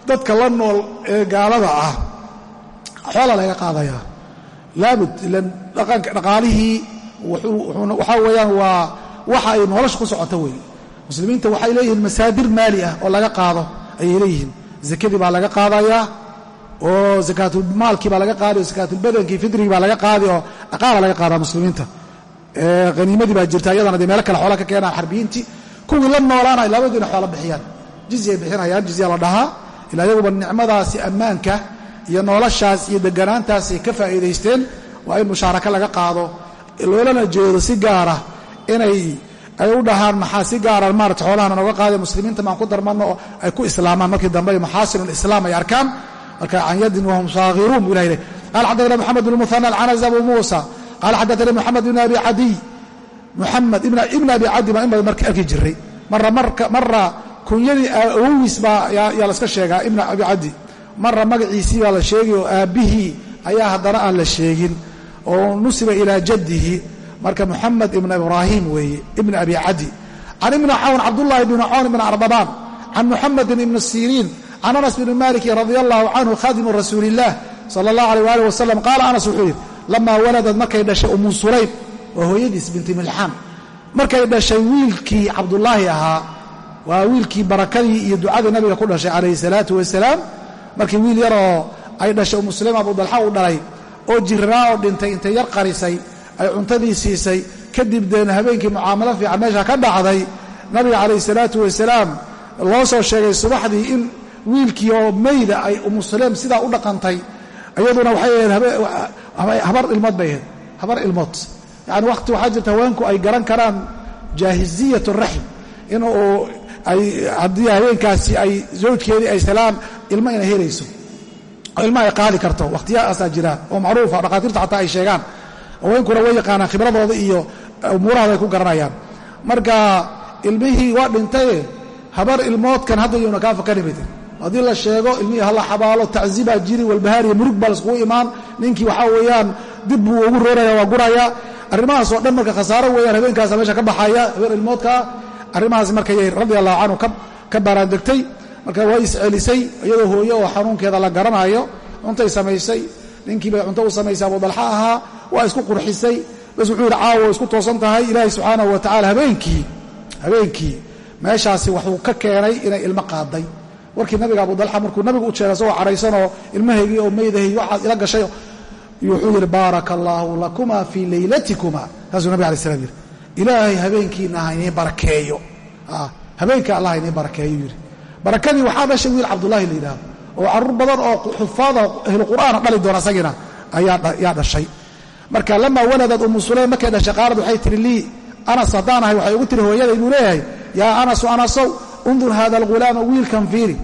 dadka la nool ee gaalada ah xoola laga qaadayaa laabud ilan dhaqaalihii waxaa weeyaan waa waxa ay nolosha ku socoto wey. Muslimiinta waxay leeyihiin masaadir maali ah oo laga qaado ayay leeyihiin. Zakadii baa laga qaadayaa oo zakaatulmaalkii baa laga qaadi oo zakaatulbadankii fidrigii baa laga qaadi oo dhaqaala laga qaadaa muslimiinta. Haniimadii baa jirta iyadana dee meelo kale xoola ka keenaan xarbiyiintii kuwii la noolaana labadiina xoola bixiyaan. Jizyay bixinayaan jizya la dhahaa. Ilaa nicmadaasi ammaanka iyo noloshaas iyo deganaantaasay ka faa'iidaysteen waa in mushaaraka laga qaado. Loolana jeedo si gaara inay ay u dhahaan maxaa si gaara maarata xoolahana nooga qaadaya muslimiinta maan ku darmanno oo ay ku islaamaan. Markii dambe maxaasinu lislaam ay arkaan. Marka can yadin wahum saakhiruun buu ilahay leh qala xaddaثna moxamed bn muhana alcanaz abu muusa. Qala xaddaثani moxamed ibn abi cadiy moxamed ibn abi cadi baa in badan marka arki jiray mara kunyadii awowiis baa yaa laska sheegaa ibn abi cadi mara magaciisii baa la sheegay oo aabbihii ayaa haddana aan la sheegin oo nusiba ilaa jaddihi. Marka moxamed ibn ibraahim weeye ibn abi cadi can ibni cawn cabdullahi bn cawn ibn ardabaan can muxamedin ibn siriin. Can anas bni maliki radia allahu canhu khadimu rasuuli illah sala allah aleyh waalih wasalam qaala anas wuxuu yidhi lamaa waladad markay dhashay umu sulaym waa hooyadiis binti milxaan markay dhashay wiilkii cabdullaahi ahaa waa wiilkii barakadii iyo ducadii nabiga ku dhashay calayhi salaatu wasalaam. Markii wiil yaroo ay dhashay umu sulaym abudalxa uu dhalay oo jirraa oo dhintay intay yar qarisay ay cuntadii siisay kadib deena habeenkii mucaamalo fiican meesha ka dhacday nabiga calayhi salaatu wasalaam loo soo sheegay subaxdii in wiilkii oo meyda ay umu sulaym sidaa u dhaqantay iyaduna waxay ahayd habar bay ahayd. Habar ilmood yacani wakhti waxaa jirta haweenku ay garan karaan jaahiziyat raxim inuu haddii habeenkaasi ay zawjkeedii ay salaan ilmo inay helayso oo ilmo ay qaadi karto wakhtiyadaasaa jira oo macruufa dhakhaatiirta xataa ay sheegaan. Haweenkuna way yaqaanaan khibradooda iyo umuurahooda ay ku garanayaan. Marka ilmihii waa dhintaye habar ilmoodkan hadda yowna kaa fakanimidin haddii la sheego ilmihii hala xabaalo taczibaa jiri walbahaariya murug baa laiskugu imaan ninkii waxaa weeyaan dib buu ugu rooraya waa guraya arrimahaasoo dhan marka khasaaro weeyaan habeenkaasa meesha ka baxaya habeer ilmoodkaa arrimahaas markay radia allahu canhu ka baaraandegtay marka waa iscelisay iyadoo hooye oo xanuunkeeda la garanayo cuntay samaysay ninkii bay cunto u samaysay abudalxa ahaa waa isku qurxisay bas wuxuu yidhi caawo isku toosan tahay ilaahay subxaanahu wa tacala habeenkii habeenkii meeshaasi waxuu ka keenay inay ilmo qaaday. Warkii nabiga abudalxa markuu nabigu u jeeray isagoo cadhaysanoo ilmahaygii oo meydahayy waxaad ila gashay wuxuu yidhi baaraka allaahu lakuma fii leylatikuma saasuu nabig alay slam yidhi ilaahay habeenkiina ha inii barakeeyo habeenka allah inii barakeeyo yidhi barakadii waxaa dhashay wiil cabdullaahi la yidhaahdo oo carruur badan oo xufaada ahlu qur'aana dhali doona isagiina ayaa dhashay. Marka lamaa waladad umu sulaym markay dhashay qaalad waxay tihi lii anas haddaan ahay waxay ugu tiri hooyaday buu leeyahay. Yaa anasu anasow undur hada alghulaama wiilkan fiiri.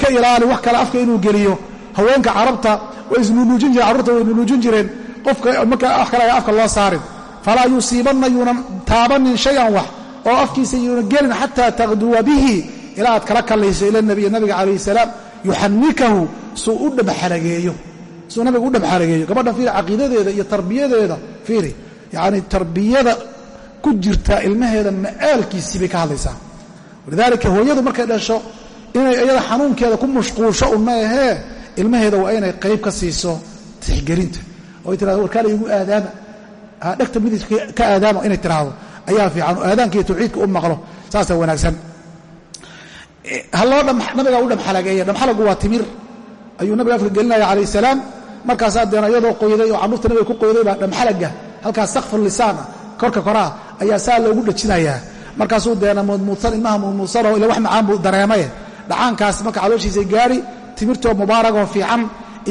Ka ilaali wax kale afka inuu geliyo haweenka carabta way isnunuujin jireen carruurta way nunuujin jireen. Qofka marka wax kale afka loo saarin. Falaa yusiibanna yuunan taabanin shayan wax oo afkiisa yuuna gelin xataa taqduwa bihi ilaa aad kala kallayso ila nabiy nabiga calayhi salaam. Yuxanikahu suu u dhabxarageeyo suu nabiga u dhabxarageeyo gabadha fiiri caqiidadeeda iyo tarbiyadeeda fiiri. Yacni tarbiyada ku jirta ilmaheeda ma'aalkiisii bay ka hadlaysaa. Walidaalika hooyadu markay dhasho inay iyada xanuunkeeda ku mashquulsho un ma ahee ilmaheeda waa inay qayb ka siiso tixgelinta. Oo ay tirahdo warkaala igu aadaama dhegta midig ka aadaama inay tiraahdo. Ayaa fiican oo aadaanka iyo tawxiidka u maqlo saasaa wanaagsan. Haloo nabiga u dhamxalageeya. Dhamxalagu waa timir. Ayuu nabiga afka gelinaya calayh salaam. Markaasaa deena iyadoo qoyday oo canuurta nabiga ku qoyday baa dhamxalaga. Halkaas sakfu lisaana korka koraa ayaa saa loogu dhajinayaa. Markaasuu deena muudmuudsan ilmaha muudmuudsanoo ila wax macaan buu dareemaye. Dhacaankaas marka calooshiisa gaari timirtoo mubaaragoo fiican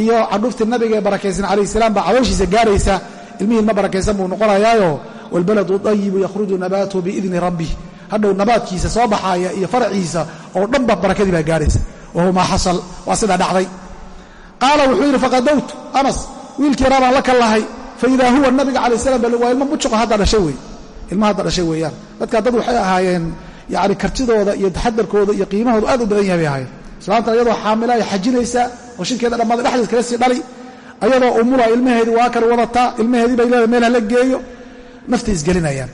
iyo candhuuftii nabiga ee barakaysan calayh salaam baa calooshiisa gaaraysa ilmihii ilma barakaysan buu noqonayaayo waalbaladu dayibu yakhruju nabaatuhu biidni rabbih hadhow nabaadkiisa soo baxaaya iyo faraciisa oo dhanba barakadii baa gaaraysa. Wahuwa maa xasal waa sidaa dhacday. Qaala wuxuu yidhi faqadowtu anas wiilkii raabaan la kallahay faidaa huwa nabiga calay salam waa ilmo mujuqa hadda dhashay wey ilma hadda dhashay weeyaan. Dadkaa dad waxay ahaayeen yani kartidooda iyo taxadarkooda iyo qiimahooda aad u badan yahay bay ahaayeen islaamtan iyadoo xaamila ay xajinaysaa oo shirkeeda dhammaada dhexdiis kaga sii dhalay ayadoo umula ilmaheedii waa kan wadataa ilmaheedii bay leedahay meel hala geeyo naftay isgelinayaan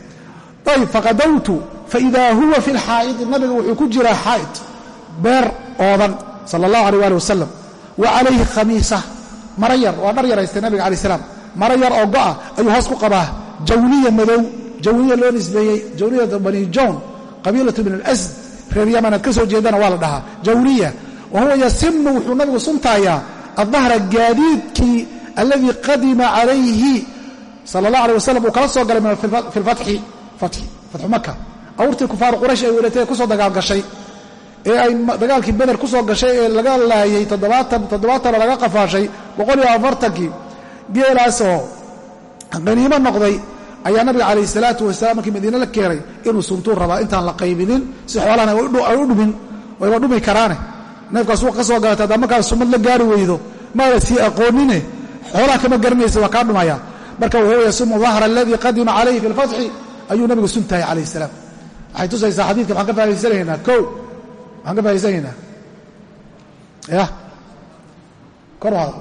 ayb faqadowtu faidaa huwa fi lxaa'idi nabiga wuxuu ku jiraa xaa'id beer oodan sala allahu aleh ali wasalam wa calayhi khamiisa mara yar waa dhar yaraystay nabiga alai salaam mara yar oo go'a ayuu hoos ku qabaa jawniya madow jawniya loo nisbeeyey bani jon qabiilatu min alasd reer yamanaad ka soo jeedana waa la dhahaa. Jawniya wa huwa yasinu wuxuu nabigu suntaayaa adahra gaadiidkii alladii qadima calayhi sala allah aleh wasalam uu kala soo galay fi lfatxi fatxi fatxu maka awrtii kufaaru quraysh ay welatay ku soo dagaalgashay ee ay dagaalkii beder ku soo gashay ee laga laayay toddobaatanoo laga qafaashay boqol iyo afartankii geelaasoo qaniimo noqday ayaa nabiga calayhi salaatu wasalaam markii madiine la keenay inuu suntuu rabaa intaan la qaybinin si xoolahana ay u dhumin wayba dhumi karaane. Neefkaas suuq ka soo galatay haddaa markaa sunnad la gaari weydo maada sii aqoonine? Xoolaha kama garanaysa waa kaa dhumaya. Marka wahuwa yasumu dahra aladii qadima calayhi fi lfatxi ayuu nabigu suntahay calayh salaam. Waxay tusaysaa xadiidka maxaan ka fahaysanaynaa o maxaan ka fahaysanaynaa ya kor u hadal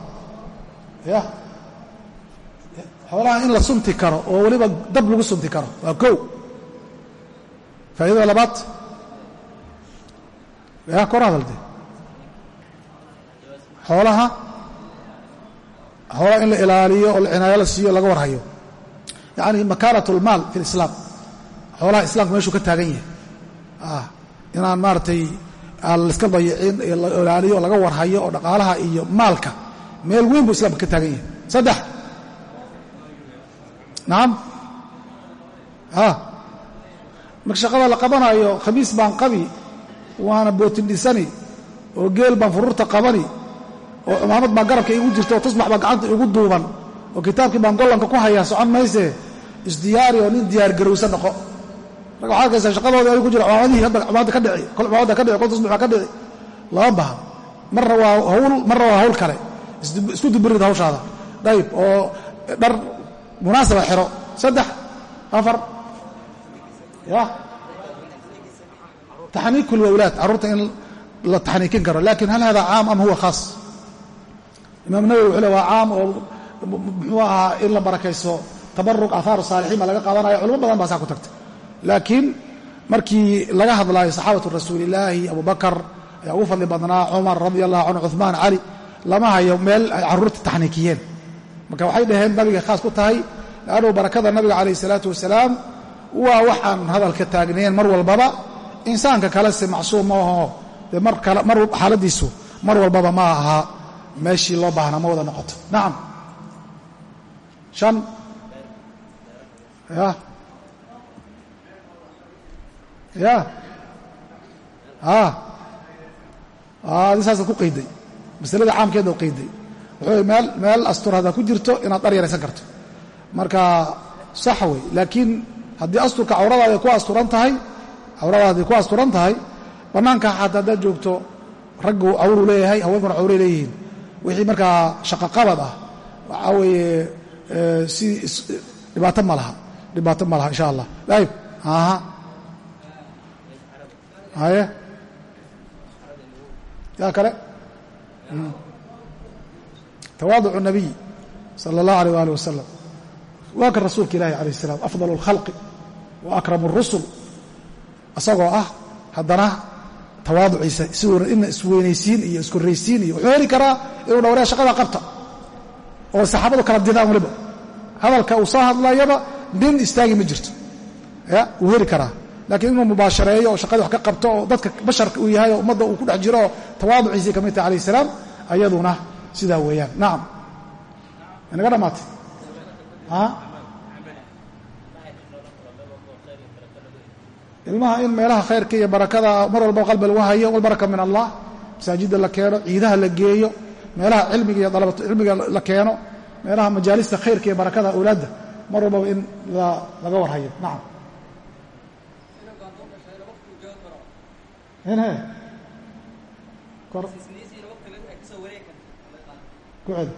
ya xoolaha in la sunti karo oo weliba dab lagu sunti karo. Waa kow. Faa'idada labaad. Ya kor hadal de xoolaha xoolaha in la ilaaliyo oo cinaayo la siiyo laga warhayo. Yacni makaanat اlmaal fi اlislaam xoolaha islamka meeshuu ka taagan yahay. Inaan maaragtay laiska dayicin la ilaaliyo laga warhayo oo dhaqaalaha iyo maalka. Meel weyn buu islamka ka taagan yahay. Saddex nacam marka shaqada la qabanayo khamiis baan qabi waana bootin dhisani oo geel baan furuurta qabani oo cumaamad baa garabka igu jirta oo tusbax baa gacanta igu duuban oo kitaabkii baan gollanka ku hayaa socon mayse isdiyaari oo nin diyaargarowsan noqo. Marka waxaa arkaysaa shaqadoodii adigu ku jira cumaamadihii hadda cumaamada ka dhici kol cumaamada ka dhici kol tusbaxa ka dhici lama baha marna waa hawl marna waa hawl kale. Isku dubirid hawshaada. Dayib oo dhar munaasaba xiro. Saddex afar ya. Taxniiku lwawlaad carruurta in la taxniikin karo. Lakin hal hada caam am huwa khaas. Imaam nawowi wuxuu le waa caam oo muxuu ahaa in la barakayso tabaruk aahaaru saalixiin baa laga qaadanaya culimo badan baa saa ku tagtay. Laakiin markii laga hadlaayo saxaabatu rasuulillaahi abubakar ayaa ugu fadli badnaa cumar radi allahu canhu cuثmaan cali lama hayo meel ay carruurta taxniikiyeen marka waxay dhaheen nabigay khaas ku tahay leannu barakada nabiga calayh isalaatu wasalaam waa wax aan hadalka taagnayn mar walbaba. Insaanka kalese macsuum ma aho dee kale xaaladiisu mar walbaba ma aha. Meeshii loo baahna ma wada noqoto. Nacam shan. Ya. Ya. A saasaad ku qayday masalada caamkeeda qayday meel meel astur haddaa ku jirto inaad dhar yaraysan karto. Marka sax wey laakiin haddii asturka cawradaada ku asturan tahay cawradaadii ku asturan tahay bannaanka xataa haddaad joogto raggu cawruu leeyahay haweenkuna cawray leeyihiin wixii markaa shaqaqabad ah waxaa weeye si dhibaato ma laha dhibaato ma laha insha allah. Ayib aha haye yaa kale tawaaducu nabiy sala allah aleh waalih wasalam waa kan rasuulka ilaahi calayh salaam afdal alkhalqi wa akram اrusul isagoo ah haddana tawaaduciisa ina isweynaysiin iyo iskorraysiin iyo wuxuu heli karaa inuu dhowraya shaqada qabta. Oo saxaabadu kala didaan waliba. Hadalka uu soo hadlayaba nin istaagi ma jirto. Ya wuu heli karaa. Laakiin inuu mubaashareeyo oo shaqadii wax ka qabto oo dadka basharka uu yahay oo ummadda uu ku dhex jiro tawaaduciisii ka mid taha alayh ayaduna sidaa weeyaan. Nacam inaga dhammaatay ilmaha in meelaha khayrka iyo barakada mar walba qalbi lagu hayo walbaraka min allah. Masaajidda la keeno ciidaha la geeyo meelaha cilmiga iyo dalabatu cilmiga la keeno meelaha majaalista khayrka iyo barakada awlaadda mar walbaba in laga warhayo nacam kor ku celi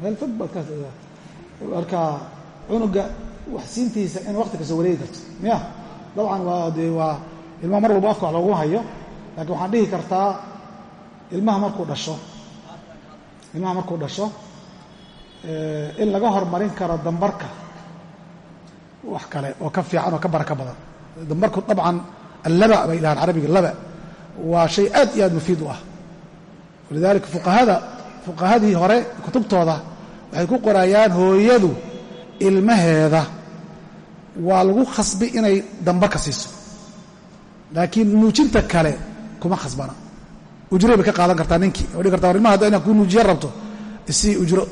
meel fog baad kamarkaa cunuga wax siintiisa in wakti kasta wareegi karto. Miya dabcan waa dee waa ilmaha mar walba afka wax loogu hayo. Laakiin waxaan dhihi kartaa ilmaha markuu dhasho ilmaha markuu dhasho in laga hormarin karo dambarka wax kale oo ka fiican oo ka baraka badan. Dambarku dabcan allaba bay dhahaan carabiga laba. Waa shay aad iyo aad mufiid u ah. Walidaalika fuqahada fuqahadii hore kutubtooda waxay ku qorayaan hooyadu ilmaheeda. Waa lagu khasbi inay dambarka siiso. Laakiin nuujinta kale kuma khasbana. Ujro bay ka qaadan kartaa ninkii. Oo dhigi karta war ilmaha hadda inaad kuu nuujiya rabto isii ujro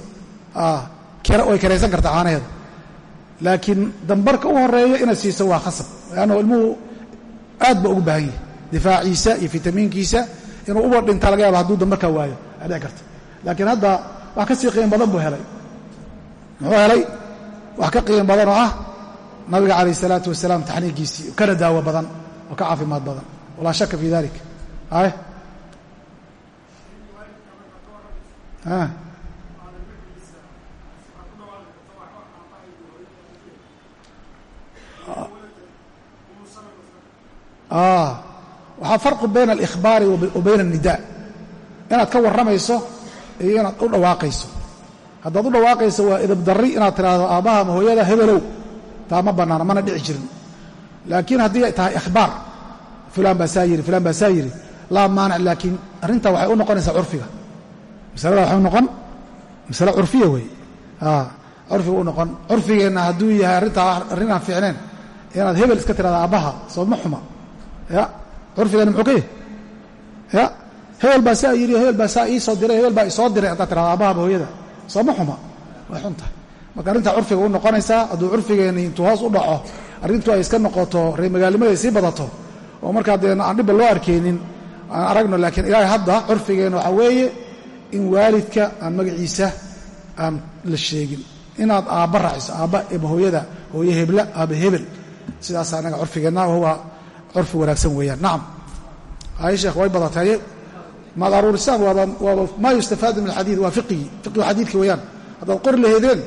way karaysan kartaa caanaheeda laakiin dambarka u horeeyo inaad siiso waa khasab. Leanno ilmuhu aad ba ugu baahan yahay. Difaaciisa iyo fitamiinkiisa inuu uba dhinta laga yaaba hadduu dambarkaa waayo aa dhici karta laakiin hadda wax ka sii qiim badan buu helay. Muxuu helay? Wax ka qiim badan oo ah nabiga calayh isalaatu wasalaam taxniigiisii kana daawo badan oo ka caafimaad badan. Walaa shaka fi dalik. Ay waxaa farqu bayna alikhbaari wa bayna alnidaa inaad ka warramayso iyo inaad u dhawaaqayso. Haddaad u dhawaaqayso waa idabdarri inaad tidhaahdo aabbaha ama hooyada hebelow taa ma bannaana mana dhici jirin. Laakiin haddii ay tahay ikhbaar fulaan baa saa yiri fulaan baa saa yiri. Laa maanic laakiin arrintaa waxay u noqonaysaa curfiga. Masalada waxay u noqon masale curfiya wey curfiga u noqon. Curfigeenna hadduu yahay arrintaa arrin aan fiicneen inaad hebel iska tidhahda aabbaha sooma xuma ya curfigeenna muxuu ka yahy isoo diray haddaad tirahda aabahaba hooyada. Sooma xuma? Way xun tahay hadduu curfigeenni intuu hoos u dhaco arrintu ay iska noqoto reemagaalnimada ay sii badato oo markaa aan dhibba loo arkaynin aan aragno laakiin ilaahay hadda curfigeenna waxaa in waalidka aan magaciisa aan la sheegin. Inaad aabba raaciso aabba eba hooyada hooye hebel. Sidaasaa anaga curfigeenna wahuwa curfi wanaagsan weeyaan. Nacam ay sheekh way badataye maad aruurisaan waaba maa yustafaadu min alxadiid waa fiqigii fiqigu xadiidka weeyaan. Haddaad qori laheedeen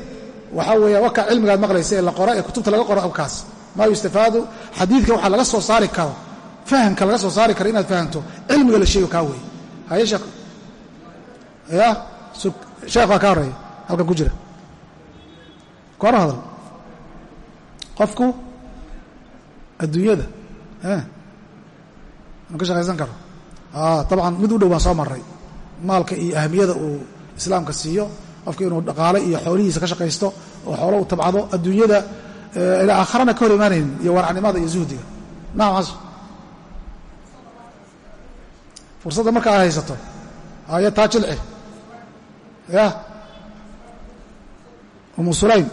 waxaa weeya wakaa cilmigaad maqlaysa ee la qora ee kutubta laga qoro abkaas. Maa yustafaadu xadiidka waxaa laga soo saari karo fahamka laga soo saari karo inaad fahamto cilmiga la sheego kaa weeye. Haye sheekh. Ya sheekh baa ka horreeya halkan ku jira. Koora hadal. Qofku adduunyada ma ka shaqaysan karo? Dabcan mid u dhow baan soo maray maalka iyo ahamiyada uu islaamka siiyo qofka inuu dhaqaale iyo xoolihiisa ka shaqaysto oo xoolo u tabcado adduunyada ilaa aakharana ka hor imaanaynin iyo waracnimada iyo zuhdiga. Nacam xasu fursadda marka aad haysato. Haya taa jilci. Ya. Umu sulaym.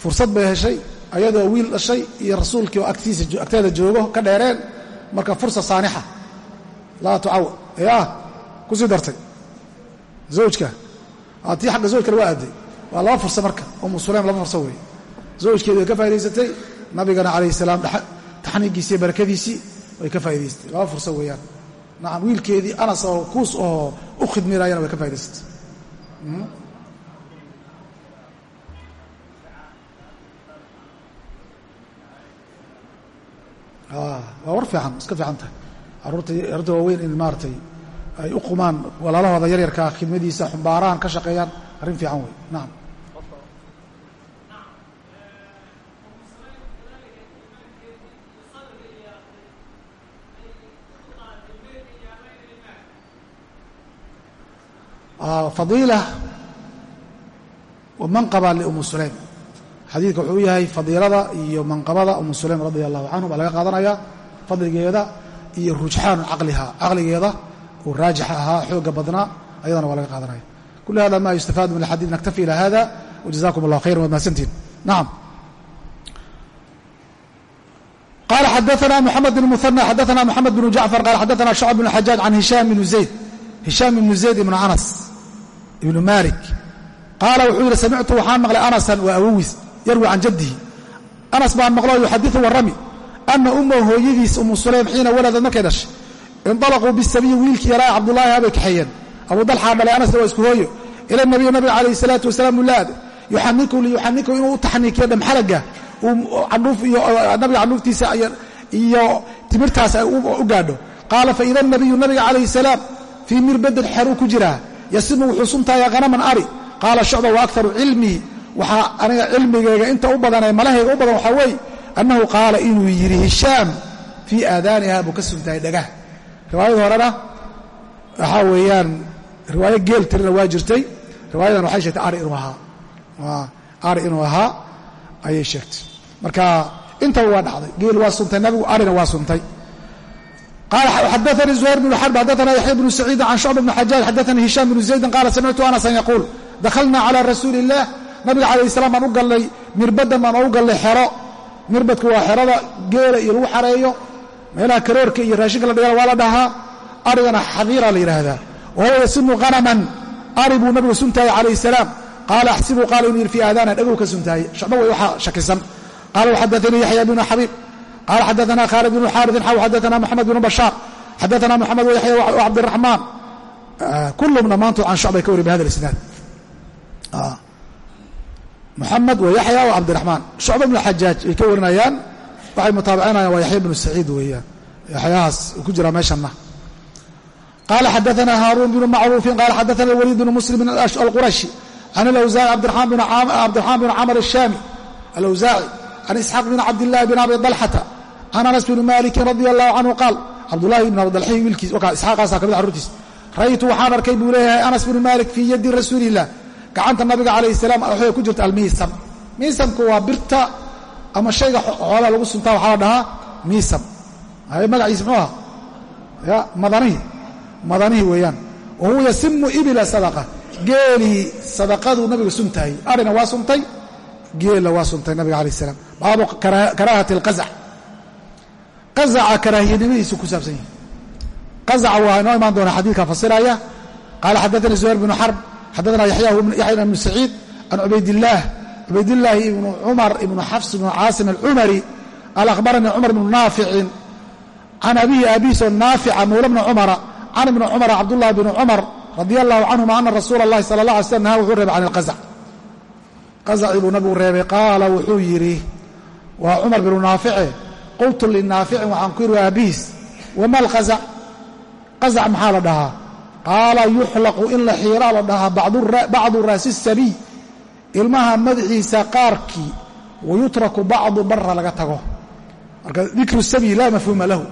Fursad bay heshay ayadoo wiil dhashay iyo rasuulkii oo agtiisa agteeda joogo ka dheereen marka fursa saanixa. Laa tucawa ya ku sii dartay. Zawjka. Tii xagga zawjkana waa aaday waa laba fursa marka umu sulaym laba fursa weeye. Zawjkeedi way ka faa'idaysatay nabigana calayh salaam taxniigiisii barakadiisii way ka faa'idaystay laba fursa weeyaan. Nacam wiilkeedii anas oo kuus oo u khidminayana way ka faa'idaysatay waa war fiican iska fiican tahay. Caruurta arurta waaweyn in maaratay ay u qumaan walaalahooda yaryarkaa khidmadiisa xumbaarahan ka shaqeeyaan arrin fiican wey nacam fadiila manqaba liumu sulaym xadiidka wuxuu yahay fadiilada iyo manqabada umu sulaym radia allahu canhu baa laga qaadanaya fadligeeda iyo rujxaanu caqliha caqligeeda uu raajix ahaa xooga badnaa ayadana waa laga qaadanaya. Kul hada ma yustafaadu min alxadiid naktafi ila hada wjazakum allah khayran waad mahadsantihin nacam qala xadaana mxamed bn muhanى xadaana mxamed bn jacfar qala xadaana shacb bn xajaaj can hishaam bn zayd hishaam ibnu zayd ibnu anas ibnu malik qaala wuxuu yidhi samictu waxaan maqlay anasan waa awowis yarwi can jaddihi. Anas baan maqloo yuxadiu warrami ana ummahu hooyadiis umu sulaym xiina waladad markay dhashay. Inطalaquu bisabiyi wiilkii yaraa cabdulaahi habay kaxeeyeen. Abu dalxaa dhalay anasna waa isku hooyo ila nabiy nabiga calayh salaatu wasalaam ulaad yuxaniku liyuxaniku inuu u taxniikiyo dhamxalaga nabiga candhuuftiisa iyo timirtaas u gaadho. Qaala faida nabiyu nabiga calayh salaam fii mirbadin xeruu ku jiraa. Yasimu wuxuu suntaaya hanaman ari. Qaala shucba wa akaru cilmii waxaa aniga cilmigayga inta u badanee malahayga u badan waxaa weeye annahu qaala inuu yidhi hishaam fii aadaaniha buu ka suntaayay dhagah riwaayada horena waxaa weeyaan riwaayo geel tirina waa jirtay. Riwaayadan waxay sheegtay ari inuu ahaa. Ari inuu ahaa ayay sheegtay. Marka intaba waa dhacday geel waa suntay nabigu arina waa suntay. Xadaanii zuhayr bn xarb xadaana yaxya bnu saciidin can shucba bn xajaaj xadaanii hishaam bnu zaydin qaala samictu anasan yaquul dakhalna calaa rasuuli illaah nabiga calayh salaam baan u gallay mirbadan baan ugu gallay xero. Mirbadku waa xerada geela iyo lagu xareeyo meelaha karoorka iyo raashinka la dhigana waa la dhahaa. Arigana xadiira la yidhaahdaa wahuwa yasinu hanaman ari nabigu suntaayey calayh salaam. Qaala axsibu qaala inuu yidhi fi aadaana dhagow ka suntaayey shacba way waxaa shakisan. Qaala waxadaanii yaxya bnu xabiib. Qala xadaana khaalid bn xaariثin xaw xadaana moxamed bn bashaar. Xadaana moxamed wayaxya cabdiraxmaan kulum dhammaantood can shucbay ka wari bihada isnaad moxamed wa yaxya wa cabdiraxmaan shucba bnu xajaaj ay ka warinayaan waxay mutaabicinayaan waa yaxya bnu saciid weeyaan. Yaxyahaas ku jiraa meeshanna qala xadaana haaruun bnu macruufin qala xadaana waliid bnu muslim alqurashi can alawsaaci cabdiraxmaan bn camr الshami alawsaaci can isxaaq bn cabdillahi bn abi dalxata can anas bni maliki radi allahu canhu qaal cabdulahi ibn abidalxi wiilkiis isxaaqaasaa ka mid carurtiis ra'aytu waxaan arkay buu leeyahay anas bnu malik fii yadi rasuuliillah gacanta nabiga calayh salaam waxay ku jirta almiisam miisamku waa birta ama shayga xoolaa lagu suntaa waxaa la dhahaa miisam magaciisa muxuu aha ya madanihi. Madanihi weeyaan. Wa yasimu ibila sadaqa. Geelii sadaqaduu nabiga suntaayey arina waa suntay? Geella waa suntay nabiga alayh salaam. Baabu karaahati alqazac qazaca karaahiyanimadiisu ku saabsan yahi qazaca waa inoo imaan doona xadiidka fasiraya. Qaala xadaanii zuhayr bnu xarb xadaana yaxya bnu saciid can cubaydillaah cubaydillaahi ibnu cumar ibnu xafs ibnu caasim alcumari qaala akhbaranii cumar ibnu naaficin can abihi aabihiisoo naafica mawla bna cumara can ibni cumara cabdullahi bni cumar radia allahu canhuma ana rasuula allahi sala allah alay slam naha wuxuu reebay can alqazac qazacii buu nabigu reebay qaala wuxuu yidhi waa cumar binu naafice qultu linaaficin waxaan ku yidhi aabihiis wama alqazac qazac maxaa la dhahaa qaala yuxlaqu in la xiiraa la dhahaa bacdu raasi sabiy ilmaha madaxiisa qaarkii wayutraku bacdu bara laga tago marka dikru sabiy laa mafhuuma lahu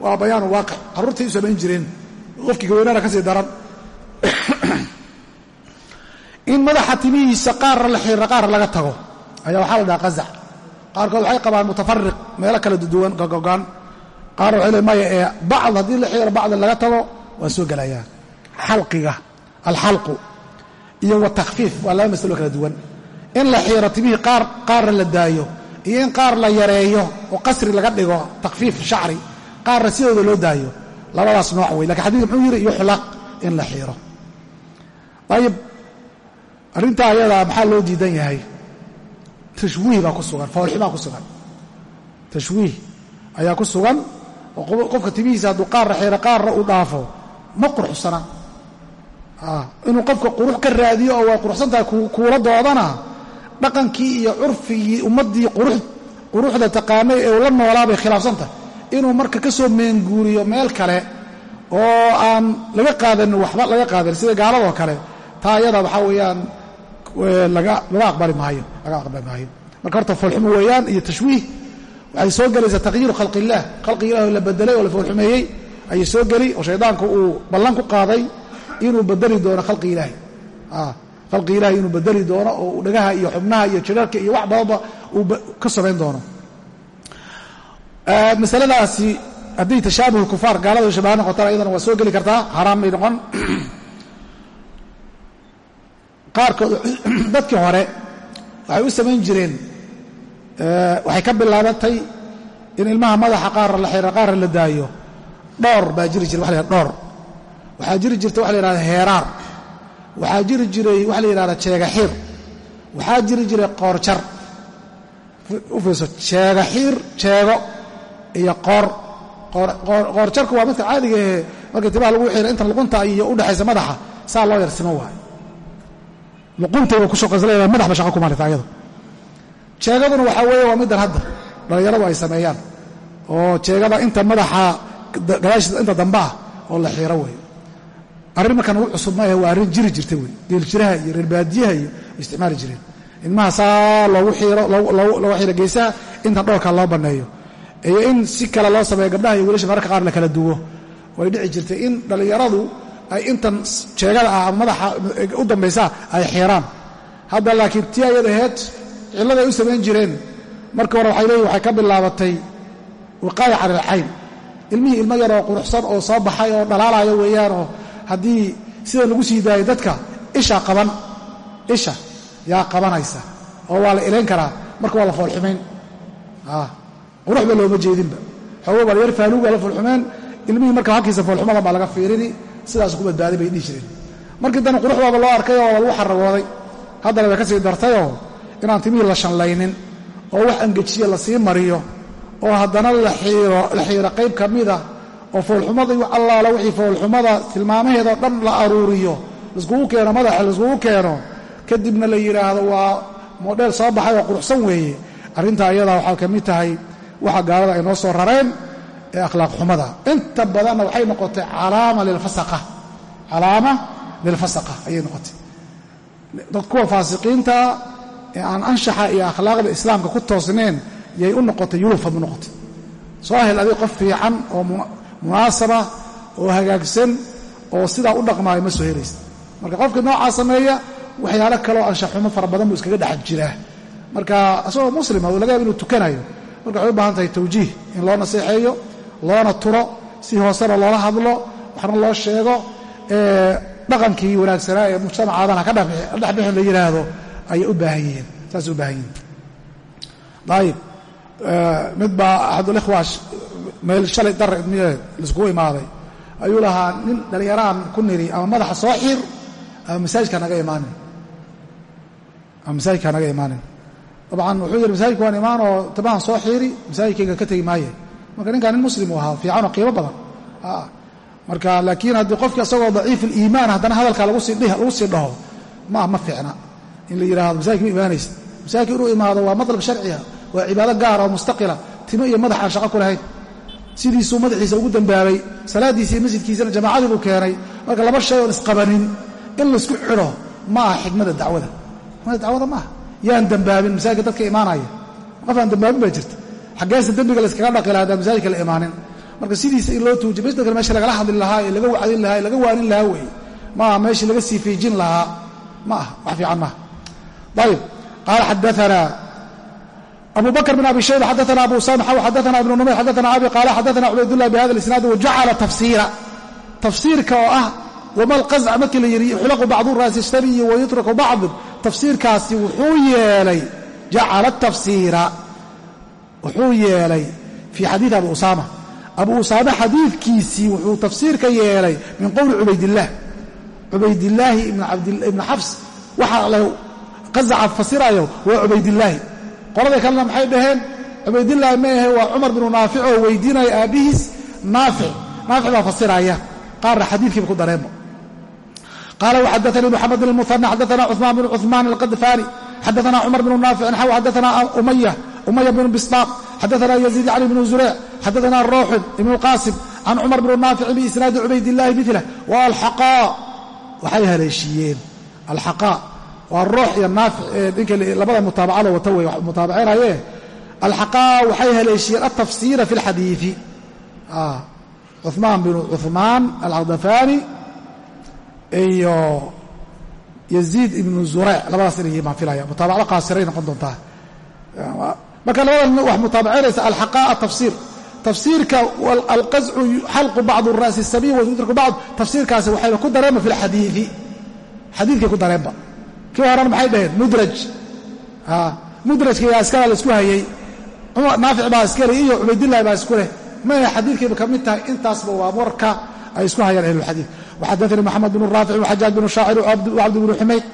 waa bayaanu waaqic carruurtay u samayn jireen qofkii gaweynana ka sii daran in madaxa timihiisa qaarra la xiira qaarra laga tago ayaa waxaa la dhahaa qazac qaarkood waxay qabaan mutafariq meelo kala duwan gogogaan qaarna waxay le maya ee bacd haddii la xiiro bacdi laga tago waa soo gelayaa xalqiga alxalqu iyo watakfiif waa laba masalo kala duwan. In la xiiro timihii qaar qaarna la daayo iyo in qaar la yareeyo oo qasri laga dhigo takfiif shacri qaarna sidooda loo daayo. Labadaas nooc wey laakiin xadiidka muxuu yidhi yuxlaq in la xiiro. Ayib arrintaa ayadaa maxaa loo diidan yahay? Tashwiih baa ku sugan foolxumaa ku sugan. Tashwiih ayaa ku sugan oo qofka timihiisa hadduu qaarra xeero qaarra uu dhaafo ma quruxsana inuu qofka qurux ka raadiyo oo waa quruxsantahay kuula doodana dhaqankii iyo curfigii ummaddii quruxda taqaanay ee uu la noolaa bay khilaafsantahay inuu marka ka soo meenguuriyo meel kale oo aan laga qaadanin waxba laga qaadanin sida gaaladoo kale taa iyada waxaa weeyaan laga aqbali maayo marka horta foolxumo weeyaan iyo tashwiih waxay soo gelaysaa takhyiiru khalqi illaah khalqigi ilah la bedelay oo la foolxumeeyey ayay soo geli oo shaydaanku uu ballan ku qaaday inuu bedeli doono khalqi ilaahi khalqi ilahi inuu bedeli doono oo dhagaha iyo xubnaha iyo jirarka iyo wax badaba uu ka samayn doono. Masaladaasi haddii tashaabuh kufaar gaalada shabaha noqotana iyadana waa soo geli kartaa xaaraan bay noqon. Qaarkood dadkii hore waxay u samayn jireen waxay ka bilaabatay in ilmaha madaxa qaarra la xira qaarra la daayo. Dhoor baa jiri jira wa la dhoor waxaa jiri jirta waxa la yidhahda heeraar waxaa jiri jiray waxa la yidhahda jeegaxiir waxaa jiri jiray qoorjar. U jeegaxiir jeego iyo qoor. Qoorjarku waa midka caadiga ahe markii timaha lagu xira intan luqunta iyo udhexaysa madaxa saa loo yarsimo waayo. Luquntayba ku shaqaysleedahay madaxba shaqa ku marita ayada jeegaduna waxaa weeye waa middan hadda dhallinyaradu ay sameeyaan. Oo jeegada inta madaxa gadaashiisa inta dambe ah oo la xiiro weeye arrin markan ugu cusub maahe waa arrin jiri jirta wey. Geeljiraha iyo reerbaadiyaha iyo isticmaali jireen ilmaha saa loogu xiiro geesaha intan dhoorka loo banneeyo. Iyo in si kale loo sameeyo gabdhaha iyo wiilasha mararka qaar la kala duwo. Way dhici jirtay in dhallinyaradu ay intan jeegada ah ama madaxa u dambaysaa ay xiiraan hadda laakiin tii ayad aheyd cilladay u samayn jireen markii hore waxay leeyihiin waxay ka bilaabatay wiqaaya alcayn ilmihii ilmo yaroo quruxsan oo soo baxay oo dhalaalaya weeyaanoo haddii sida lagu sii daayay dadka isha qaban isha yaa qabanaysa oo waa la ilayn karaa marka waa la foolxumayn. Quruxba looma jeedinba. Xoogo baa la yar faaluug baa la foolxumeen ilmihii marka halkiisa foolxumada baa laga fiirini sidaas ku badbaaday bay dhihi jireen. Markii dana quruxdaaba loo arkay oo lagu xaragooday haddana bay ka sii dartayoo inaan timihii la shanlaynin oo wax angejiya la sii mariyo oo haddana la xiiro qayb ka mida oo foolxumada allaala wixii foolxumada tilmaamaheedao dhan la aruuriyo laiskugu keeno madaxa laiskugu keeno kadibna la yidhaahdo waa modheel soo baxay oo quruxsan weeye. Arrintaa iyadaa waxaa ka mid tahay waxa gaalada ay noo soo rareen ee akhlaaq xumada inta badanna waxay noqotay calaama lilfasaqa calaama lilfasaqa ayay noqotay. Dad kuwa faasiqiintaa ee aan anshaxa iyo akhlaaqda islaamka ku toosneen yay u noqotay yulufad u noqotay. Soo hel adig qof fiican oo munaasaba oo hagaagsan oo sidaa u dhaqmaayo ma soo helaysa marka qofkii noocaa sameeya waxyaalo kaleoo anshaxumo fara badan buu iskaga dhex jiraa. Marka asagoo muslima uu laga yaaba inuu tukanayo marka waxay u baahan tahay tawjiih in loo naseexeeyo loona turo si hoosena loola hadlo waxna loo sheego dhaqankii wanaagsanaa ee mujtamacaadana ka dhexbixin la yidhaahdo ayay u baahan yihiin saasay u baahan yihiin. Ayib mid baa axadulikhwa meel shalay dar miyeed laiskugu imaaday? Ayuu lahaa nin dhallinyaraan ku niri ama madaxa soo xir ama masaajidka naga imaanin? Ama masaajidka naga imaanin. Dabcan wuxuu yidhi masaajidka waan imaanoo timahan soo xiiri masaajidkayga ka tegi maaye. Marka ninkaan nin muslim uu ahaa fiicanoo qiimo badan. Marka laakiin haddii qofki asagoo daciif aliimaan haddana hadalkaa lagu sii dhaho ma ma fiicna. In la yidhaahdo masaajidka ma imaanaysa masaajidka inuu imaado waa madlab sharciga waa cibaado gaara oo mustaqila timo iyo madax aan shaqo ku lahayn sidiisuu madaxiisa ugu dambaabay salaaddiisii masjidkiisana jamaacadii buu keenay. Marka laba shay oon isqabanin in laysku xidho ma aha xikmada dacwada. Xikmada dacwada maaha yaan dambaabin masaajidka dadka imaanaya. Qof aan dambaabin baa jirta. Xaggeesa dembiga layskaga dhaqi lahaa haddaan masaajidka la imaanin. Marka sidiisa in loo tuujiy bes dadkan meesha lagala hadli lahaa ee laga wacdin lahaa ee laga waanin lahaa weeye. Ma aha meeshii laga sii fiijin lahaa. Ma aha wax fiican maaha ayib qaala xadaana abu bakr bn abi shayba xadaana abu usama xaw xadaana ibnu numayr xadaana abi qaala xadaana cubaydullah bihada isnaad wajacala tafsiira tafsiirka oo ah wama lqazc markii la yidhi yuxlaqu bacdu raasi shtabiyi wayutraku bacdu tafsiirkaasi wuxuu yeelay jacala tafsiira wuxuu yeelay fii xadiidi abi usaama abu usaame xadiidkiisii wuxuu tafsiirka yeelay min qowli cubaydillaah cubaydillaahi ibni xafs waxa la qazaca fasirayo waa cubaydillaahi qolada kalena maxay dhaheen? Cubaydillaahi ma ahe waa cumar binu naafic oo weydiinaya aabbihiis. Naafic naafic baa fasiraya. Qaarna xadiidkiiba ku dareenba qaala waxadaanii moxamed bn xadaana cuثmaan bn cuثmaan alqadfaani xadaana cumar bn naafic xaw xadaana umaya umaya bn bisbaaq xadaana yaziid cali bn zureyc xadaana rawxun ibn qaasim can cumar bn naafic biisnaadi cubaydillahi milah wa waxay haleeshiiyeen. Alxaqaa waa roox iyo naafic ninka labada mutaabacada wata wey mutaabacinaaye alxaqaa waxay haleeshiyeen altafsiira fi اlxadiiثi cuثmaan binu cuثmaan alcadafaani iyo yaziid ibnu zureyc labadaas inay baan filaya mutaabacdo qaasiray noqon doontaa marka labada wax mutaabacinaysa alxaqaa atafsiir tafsiirka alqascu xalqu bacd ra'si sabiy wayudraku bacd tafsiirkaasi waxayna ku dareenba fi lxadiidi xadiidkay ku dareenba kii horena maxay dhaheen mudraj. Mudrajkigaa iskala la isku hayey naafic baa iska leh iyo cubaydillahi baa isku leh. Maya xadiidkayba ka mid tahay intaasba waa warka ay isku hayaan ahlulxadiid waxadaanii moxamed bnu raafic waxajaaj bnu shaacir wcabd bnu xumayd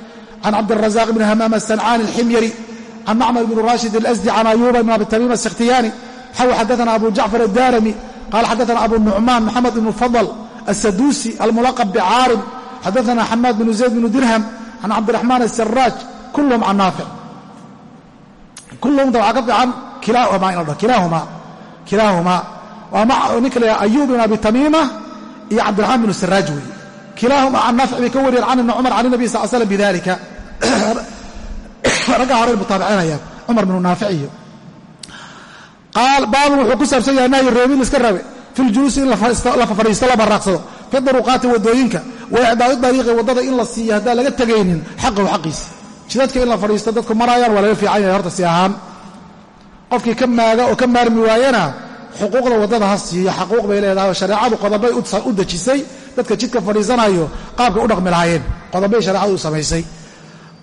can cabdirazaq bni hamaam asancaani alximyari can macmar bni rashid alasdi can ayuuba bn abi tamiim asakhtiyaani xaw xadaana abu jacfar addarami qala xadaana abu nucmaan moxamed ibnu fadl asaduusi almulaqab bicaarim xadaana xamaad bnu zayd bnu dirham can cabdiraxmaan asaraaj kulluhum can naafic kulluhumta waxaa ka fiican kilaahumaa in la dhaho kilaahumaa waa ninka la yhaha ayuub ibn abi tamiima iyo cabdiraxmaan bnu saraaj weeye kilaahuma can naafic bay ka wariyeen can ibni cumar can nabi sal slam bidalika raggaa horey mutaabicinayaan cumar bnu naafic iyo baabun wuxuu ku saabsan yahay nahyi reebin iska rabe fi ljuluusi in la fadhiisto la baraaqsado fi daruqaati waddooyinka wa icdaai dariiqi waddada in la siiyo haddaan laga tegaynin xaqahu xaqiisa jidadka in la fadhiisto dadku maraayaan waa laga fiican yahay horta si ahaan. Qofkii ka maaga oo ka maarmi waayana xuquuqda waddada ha siiyo xaquuq bay leedahay oo shareecadu qodobay u dejisay. Dadka jidka fadhiisanayo qaabkay u dhaqmi lahaayeen qodobay shareecadu u samaysay.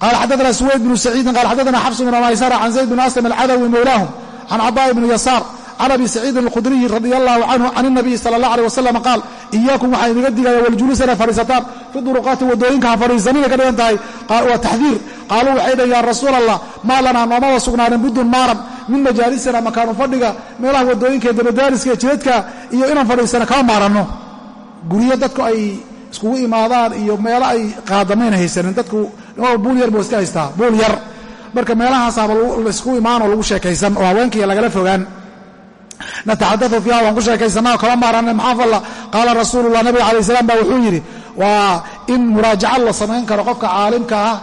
Qaala xadaana suwayd bnu saciidin qala xadaana xafs bn maysara can zayd bn aslam alcadawi mowlaahum can caطaaءi bni yasaar can abi saciidin alkhudriyi radi allahu canhu can inabiyi sala allah aleh wasalam qaal iyaakum waxaa idinga digaya waljuluusana fadhiisataan fi duruqaati waddooyinka ha fadhiisanina ka dhigan tahay. Waa taxdiir. Qaaluu waxay dhahen yaa rasuul allah maa lanaa noomada sugnaanin budun maaran. Min majaalisina makaanu fadhiga meelaha waddooyinka ee dabadaariska ee jidadka iyo inaan fadhiisana kama maaranno. Guryo dadku ay iskugu imaadaan iyo meelo ay qaadamayna haysanin. Dadku buul yar buu iska haystaa buul yar. Marka meelahaas haba layskugu imaanoo lagu sheekaysan oo haweenkiiya lagala fogaan nataxadau fiiha waan ku sheekaysanaa kama maaranay maxaa falla qaala rasuulullah nabiga alai salaam baa wuxuu yidhi waa in muraajaca la samayn karo qofka caalimka ah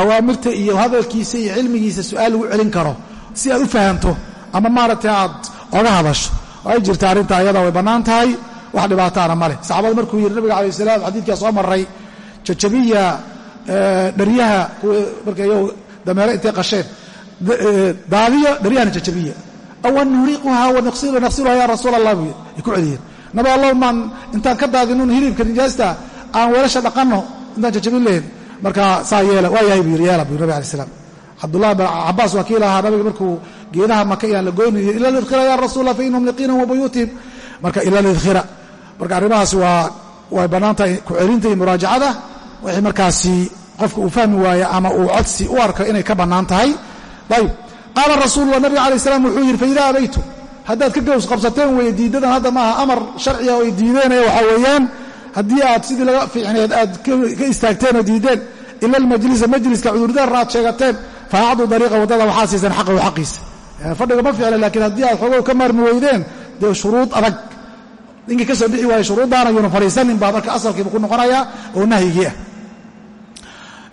awaamirta iyo hadalkiisa iyo cilmigiisa su'aal lagu celin karo si aad u fahamto ama maaragtay aad oga hadasho ay jirta arrinta ayada way bannaan tahay wax dhibaataana ma leh saxaabada markuu yidhi nabiga alai salaam xadiidkaa soo maray jajabiya jajabiya awan nuriiquha wanaqsiluha ya rasuul allah buy ay ku celiyeen nabi allow maan intaan ka hilibka nijaasta aan weelasha dhaqanno intaan jajabin lahayn marka saa yeela waa yahay buu yidhi yeela buu nabi alai salaam cabdullahi lahaa nabiga markuu geedaha maka iyaan la goynayay ila lidkhira ya rasuul fa inahum liqiinahum wa buyuutihim marka ila lidkhira marka arrimahaas waa way bannaan ku celinta muraajacada wixii markaasi qofka uu fahmi waayo ama uu codsi u arko inay ka bannaan tahay ayb qaala rasuulula nabiga alai salaam wuxuu yidhi faidaa abaytum haddaad ka gows qabsateen weeye diiddadan hadda maaha amar sharciga ay diideenaya waxaa weeyaan haddii aad sidii laga fiicneed aad ka istaagteen oo diideen ila almajlisa majliska cudurdaarna aad sheegateen fa acduu dariiqa waddada waxaa siiseen xaqahu xaqiisa fadhiga ma ficla laakiin haddii aad xoogow ka maarmi weydeen dee shuruud adag ninkii ka soo bixi waaya shuruuddaana yuuna fadhiisanin baa marka asalkiiba ku noqonaya oo nahyigii ah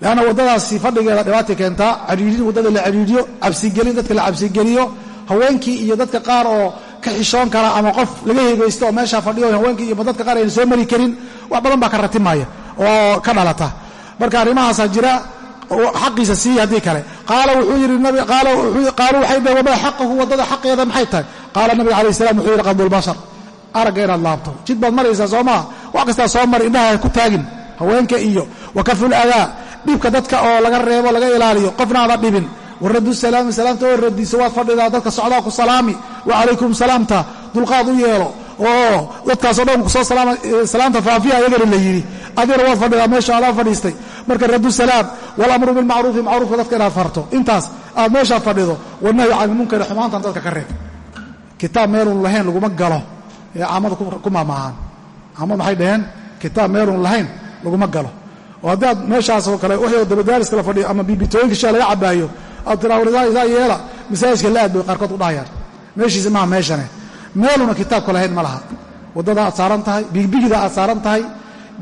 leanna waddadaasi fadhigeeda dhibaatay keentaa cariirin waddada la cariiriyo cabsigelin dadka la cabsigeliyo haweenkii iyo dadka qaar oo ka xishoon kara ama qof laga heegaysto oo meeshaa fadhiyo haweenkii iyo dadka qaar ayna soo mari karin wax badan baa ka ratimaaya oo ka dhalata. Marka arrimahaasaa jira xaqiisa siiya haddii kale. Qaala wuxuu yidhi qaaluu waxay dhaheen wamaa xaqahu waddada xaqeeda maxay tahay? Qaala nabiga alayh salam wuxuu yidhi qadulbashar aragga inaad laabto. Jid baad maraysaa soo maa wax kastaa soo mari indhaha ku taagin haweenka iyo wakaful adaa dhibka dadka oo laga reebo laga ilaaliyo. Qofna aada dhibin waradu salaami salaamta oo radiso waad fadhidaa dadka socdaa ku salaami. Wa calaykum salaamta. Dulqaad u yeelo. Oo dadkaasoo dhan ku soo salaamta faafiya ayagana la yidhi. Adigna waad fadhidaa meesha adaa fadhiistay. Marka radu salaam walamru bilmacruufi macruufka dadka inaad farto. Intaas aad meeshaad fadhido. Wanahyu can ilmunkari xumaantan dadka ka reeb. Kitaab meelun lahayn laguma galo. Ee caamada ku maamaahaan. Caamad maxay dhaheen? Kitaab meelun lahayn laguma galo oo haddii aad meeshaasoo kale wixii dabadaariskala fadhiyo ama biibitooyinka shaa laga cabaayo aad tiraa yeela masaajidka la aad bay qaarkood u dhahayaan meeshiisa maaha meeshane. Meeluna kitaabka lahayn ma laha. Waddada aad saaran tahay bigbigida aad saaran tahay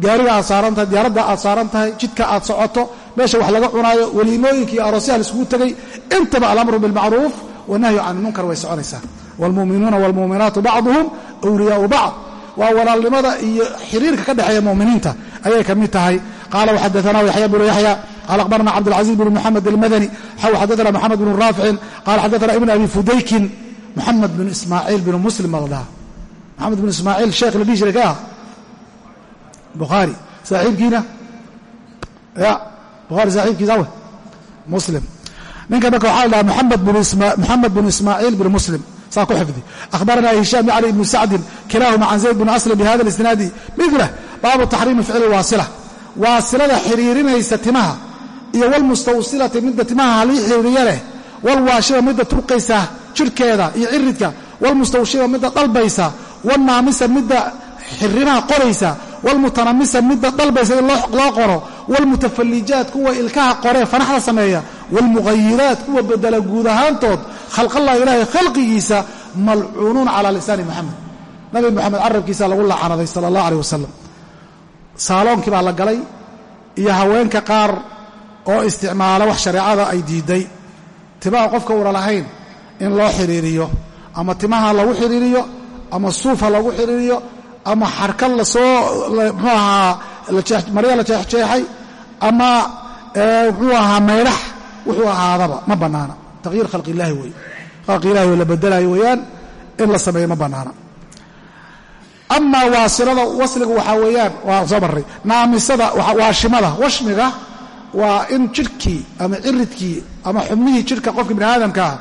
gaariga aad saaran tahay diyaaradda aad saaran tahay jidka aad socoto meesha wax laga cunaayo weliimooyinka iyo aroosyaha laiskugu tegay intaba alamru bilmacruuf wanahyu can ilmunkar way soconaysaa. Waalmu'minuuna waalmu'minaatu bacduhum wliyaau bacd waa walaalnimada iyo xiriirka ka dhexeeya muminiinta ayay ka mid tahay qaala waxadaana yaxya bnu yaxya qaala akhbarana cabdilcaziiz bn muxamed almadani xaw xadaana moxamed bnu raaficin qaala xadaana ibn abi fudaykin moxamed bn ismaaciil bn muslim baa moxamed bn ismaaciil sheekh la dhihi jiray ka ah bukhaari saaxiibkiina ya bukhaari saaxiibkiisa awe muslim ninka marka waxaa la dhahaa moxamed bn ismaaciil bn muslim saa ku xifdi akhbarana hishaam yacni ibnu sacdin kilaahuma can zayd bn aslam bihada isnaadi milah baabu taxriimi ficli waasila waasilada xiriirinaysa timaha. Iyo walmustawsilati midda timaha halii xiriiriya leh. Walwaashiba midda turqaysa jirhkeeda iyo ciridka walmustawshiba midda dalbaysa. Walnaamisa midda xirimaha qoraysa. Walmutanamisa midda dalbaysa in loo qoro. Walmutafallijaat kuwa ilkaha qoree fanaxda sameeya. Walmughayiraat kuwa bedela guud ahaantood. Khalqallah ilaahay khalqigiisa malcuunuun calaa lisaani moxamed nabi moxamed carabkiisa lagu lacanaday sala allah aleh wasalam saaloonkii baa la galay iyo haweenka qaar oo isticmaala wax shareecada ay diiday. Timaha qofka una lahayn in loo xidhiiriyo ama timaha lagu xidhiiriyo ama suufa lagu xidhiiriyo ama xarkad la soo muxuu ahaa marya la jeexjeexay ama muxuu ahaa maydhax wuxuu ahaadaba ma bannaana. Taqyiir khalqi illaahi weeye. Khalqi ilahi oo la bedelayo weeyaan in la sameeyo ma bannaana amaa waasilada wasliga waxaa weeyaan waa soo marray. Naamisada waashimada washmiga waa in jidhkii ama ciridkii ama xubnihii jidhka qofka bini aadamkaa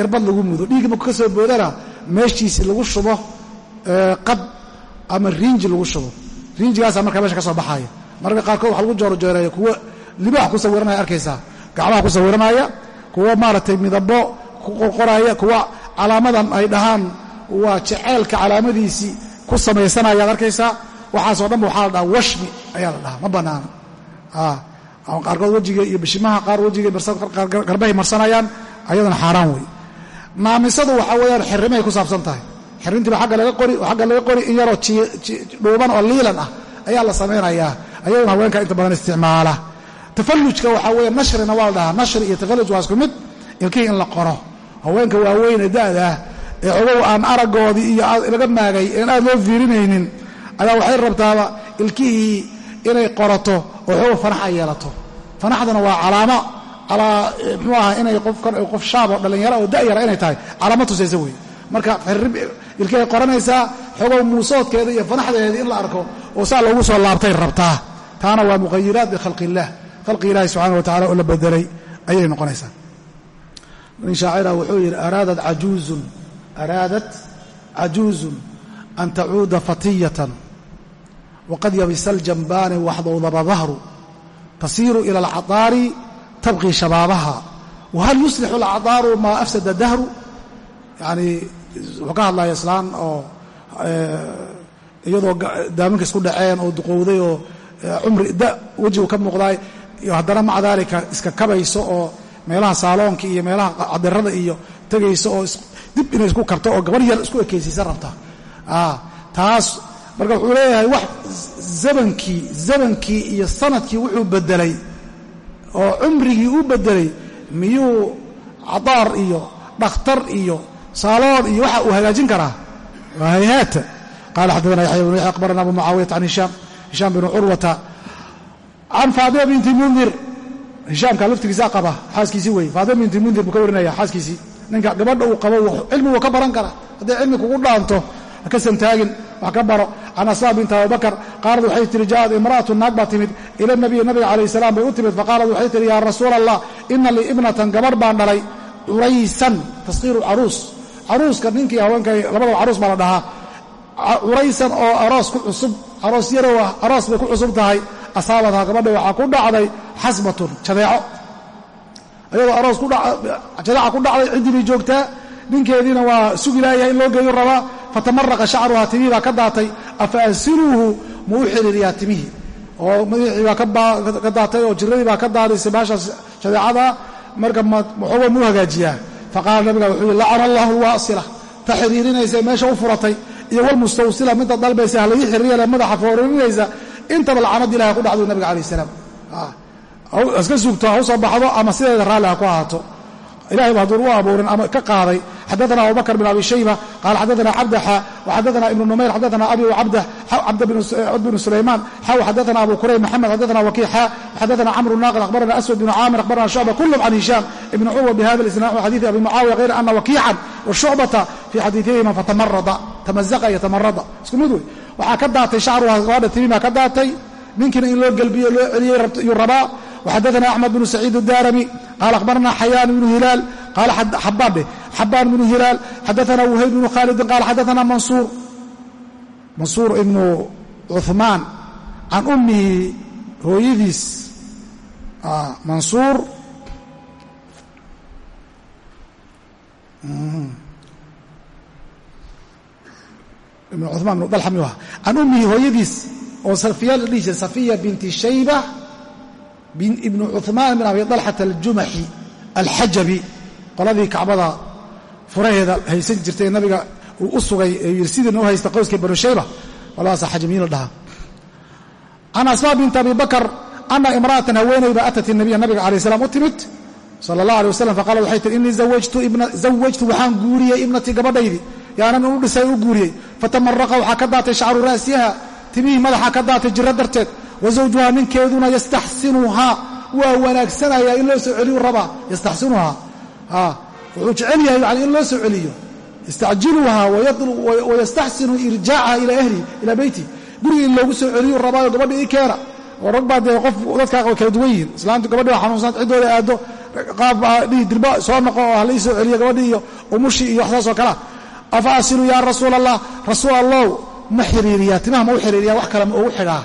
irbad lagu mudo. Dhiiggi marku ka soo boodana meeshiisi lagu shubo qad ama riinji lagu shubo. Riinjigaasaa markaa meesha ka soo baxaaya. Mararka qaarkood waxa lagu joorjooreeya kuwo libaax ku sawiranaya arkaysaa? Gacmaha ku sawiranaya kuwo maaragtay midabo ku qorqoraya kuwa calaamadan ay dhahaan waa jeceelka calaamadiisii ku samaysanayaad arkaysaa waxaasoo dhanba waxaa la dhahaa washmi ayaa la dhahaa ma bannaana qaarkood wejiga iyo bishimaha qaar wejiga garbahay marsanayaan ayadana xaaraan wey naamisadu waxaa weeyaan xirrimay ku saabsan tahay. Xirrintiiba agga laga qori oo laga qori in yaroo dhuuban oo liilan ah ayaa la samaynayaa ayaduna haweenka inta badan isticmaala. Tafallujka waxaa weeye nashrina waa la dhahaa nashri iyo tafalluj waa isku mid ilkihii in la qoro. Haweenka waaweyne da'dah ee ogow aan araggoodii iyo laga maagay een aad loo fiirinaynin ayaa waxay rabtaaba ilkihii inay qorato oo xoog yeelato. Fanaxdana waa calaamo calaa muxuu aha inay qofkan qof shaab oo dhallinyaro oo da'yara inay tahay. Calaamo tusaysa weeye. Marka ilkihay qoranaysaa xogow muusoodkeeda iyo fanaxdeedii in la arko oo saa loogu soo laabtay rabtaa. Taana waa muqayiraat bikhalqi illaah khalqi ilaahi subxana wa tacala oo la bedelay ayay noqonaysaa. Nin shaacira wuxuu yidhi araadat cajuuzun araadat cajuuzun an tacuuda fatiyatan waqad yabisa aljanbaani waxdowdaba dahru tasiiru ila alcadaari tabqii shabaabaha wahal yuslixu alcadaaru maa afsada dahru yacnii wuxuu ka hadlaya islaan oo iyadoo daaminka isku dhaceen oo duqowday oo cumri da wejigu ka muuqdaay haddana maca daalika iska kabayso oo meelaha saaloonka iyo meelaha cadirada iyo tegayso oo dib inay isku karto oo gabar yar isku ekaysiisa rabta. Taas marka wuxuu leeyahay wax zamankii zamankii iyo sannadkii wuxuu bedelay oo cumrigii u bedelay miyuu cadaar iyo dhakhtar iyo saaloon iyo waxa uu hagaajin karaa? Waa hayhaata qala xadana yaxya bnu yaxya akhbarana abu mucaawiyata can hishaam hishaam binu curwata can faadima binti mundir hishaamka laftigiisaa qaba xaaskiisii wey faadima binti mundir buu ka warinaya xaaskiisii ninka gabadha uu qabo cilmi wuu ka baran karaa. Hadday cilmi kugu dhaanto ha ka santaagin wax ka baro. Can asmaa binti abubakar qaalad waxay tihi ja'ad imra'atu naag baa timid. Ila nabiyi nabiga calayh salaam bay u timid. Faqaalat waxay tihi yaa rasuula allah ina lii ibnatan gabadh baan dhalay curaysan taskiiru caruus. Caruuska ninkii haweenkay labadaba caruus baa la dhahaa. Curaysan oo aroos ku cusub aroos yarow ah aroos bay ku cusub tahay asaabathaa gabadha waxaa ku dhacday xasbatun jadeeco ayadoo aroos jadeeca ku dhacday ciddii joogtaa ninkeediina waa sugi laayahay in loo geeyo rabaa fatamaraqa shacruhaa timihii baa ka daatay. Afa asiluuhu ma u xiriiriyaa timihii oo madaxii baa ka daatay oo jiradii baa ka daadaysay baashaas shadeecada marka waxooga muu hagaajiyaa faqaala nabiga wuxuu yihi lacana allahu alwaasila. Ta xiriirinaysa meesha u furatay. Iyo walmustawsila midda dalbaysa halagii xiriiriyale madaxa foorinaysa intaba lacanad ilahay ku dhacdu nabiga alayh salaam iska sugto ha u soo baxdo ama sideeda raalli ha ku ahaato. Ilahay ba hadduu u abuurin ama ka qaaday. Xadaana abubakr bn abi shayba qaala xadaana cabdaxa waxadaana ibnu numayr xadaana abi cabd bn sulaymaan xaw xadaana abu kurayb maxamed xadaana wakiix xa camru naaqid akhbarana aswad bn caamir akhbarana shucba kulhm can hishaam ibn curwa bihada isnad xadiidi abi mucaawiya hayr ana wakiican washucbata fii xadiiihima fatamarada tamazaqa iyo tamarada isku mid wey waxaa ka daatay shacruha gabadha timimaa ka daatay ninkiina in loo gelbiyo loo celiyey yuu rabaa. Waxadaana axmed bnu saciid اdaarami qaala ahbarana xayaan bnu hilaal qaala xabaandheh xabaan bnu hilaal xadaana wuhayb bnu khaalidin qaala xadaana mansuur mansuur ibnu cuثmaan can ummihi hooyadiis mansuur mm, ibnu cumaan ibnu dalxam ahaa? Can ummihi hooyadiis oo salfiyaal la dhihi jiray safiya binti shayba ibnu cumaan bin abi dalxat aljumaxi alxajabi qoladii kacbada furaheeda haysan jirtay nabiga uu u sugay yii sidii noo haysta qowskii banu shayba? Walaasa xajamiyin la dhahaa. Can asmaa binti abi bakar ana imra'atan haweenayba atat inabiya nabiga alai slam u timid. Sala allah alay wasalam faqaala waxay tihi innii zawajtu waxaan guuriyey ibnatii gabadhaydii. Yaanan uu dhisay u guuriyey. Fatamaraqa waxaa ka daatay shacru ra'siha timihii madaxa ka daatay jiro darteed wa zawjuhaa ninkeeduna yastaxsinuhaa waa wanaagsanaya in loo soo celiyu rabaa yastaxsinuhaa wuxuu jecel yahay yani in loo soo celiyo. Yastacjiluhaa wayastaxsinu irjaacaha ilaa ahlihi ilaa beyti. Guriga in loogu soo celiyu rabaayo gabadha ii keena. Oo rag baa dee qof dadkaa way kala duwan yihiin. Islaamtu gabadhi waa xanuunsan ciddooda aado qaab baa dhihi dirba soo noqo oo hala ii soo celiyo gabadhi iyo umushi iyo waxsaas oo kalea afa asilu yaa rasuul allah rasuul allow ma xiriiriyaa timaha ma u xiriiriyaa wax kale ma ugu xidhaa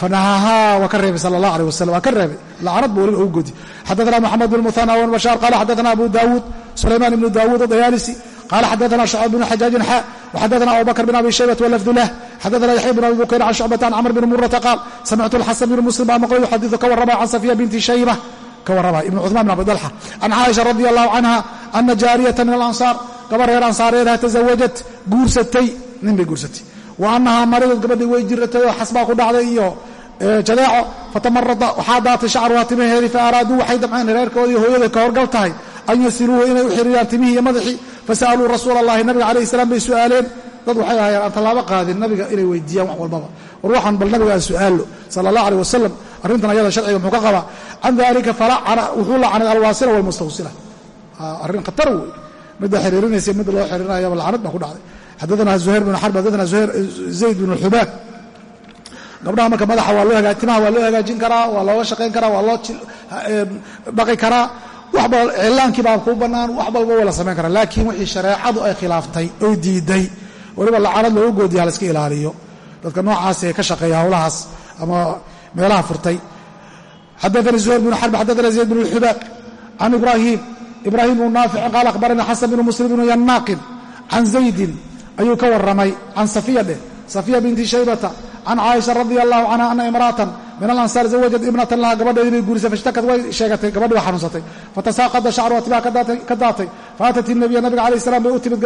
fanahaahaa waa ka reebay sala allah aleh wasalam waa ka reebay. Lacanad buu weliba ugu godi xadaana moxamed bn muhana wn bashaar qala xadaana abu daawuud sulaymaan ibnu daawuud adayaalisi qala xadaana shacb bn xajaajin xa waxadaana abubakr bn abi shaybat walafdu lah. Xadaana yaxya bn abi bukayr can shucbata can camr bn murata qaal samictu alxasan bn muslim baa maqlay yuxadiu ka warramaya can safiya binti shayba ka warramaya ibn cuثmaan bn abi dalxa. Can caaisha radi allahu canha ana jaariyata min alansaar gabar reer ansaareedaha tasawajat guursatay nin bay wa annahaa maridad gabadhii way jiratay oo xasbaa ku dhacday iyo jadeeco fatamarada waxaa daatay shacruhaa timaheedii fa araaduu waxay damceen reerkoodii hooyada ka horgal tahay an yasiluuhu inay u xiriiraan timihii iyo madaxii fasa'aluu dad waxay ahaayeen aan qaadin nabiga inay weydiiyaan wax walbaba war bal nabiga aan su'aallo sala allah arrintan ayada sharciga muxuu ka qabaa can dalika falacana wuxuu lacanay alwaasila walmustawsila arrin khatar wey midda xiriirinaysa mid loo xiriirinayaba lacanad baa ku dhacday xadaana zuhayr bn xarb xadaana zayd bn xubaab gabdhaha marka madaxa waa loo timaha waa loo hagaajin karaa waa looga shaqayn karaa waa loo dhaqi karaa. Waxba iclaankii baa wax balba waa la samayn karaa. Laakiin wixii shareecadu ay khilaaftay oo diiday weliba lacanad looga goodiya ha la iska ilaaliyo. Dadka noocaasi ee ka shaqeeya howlahaas ama meelaha furtay. Xadaanii zuhayr bn xarb xadaana zayd bn xubaab can ibraahim ibraahim bnu naafici qaala akhbaranii xasan bnu muslim bnu yanaaqin can zaydin ayuu ka warramay can safiya dheh safiya binti shaybata can caaisha radia allahu canha ana imra'atan min alansaar zawajad ibnatan laha gabadheedii bay guurisay fashtakad way sheegatay gabadhii waa xanuunsatay. Fatasaaqada shacruha tibaa ka daatay faatat inabiya nabiga calayh salam bay u timid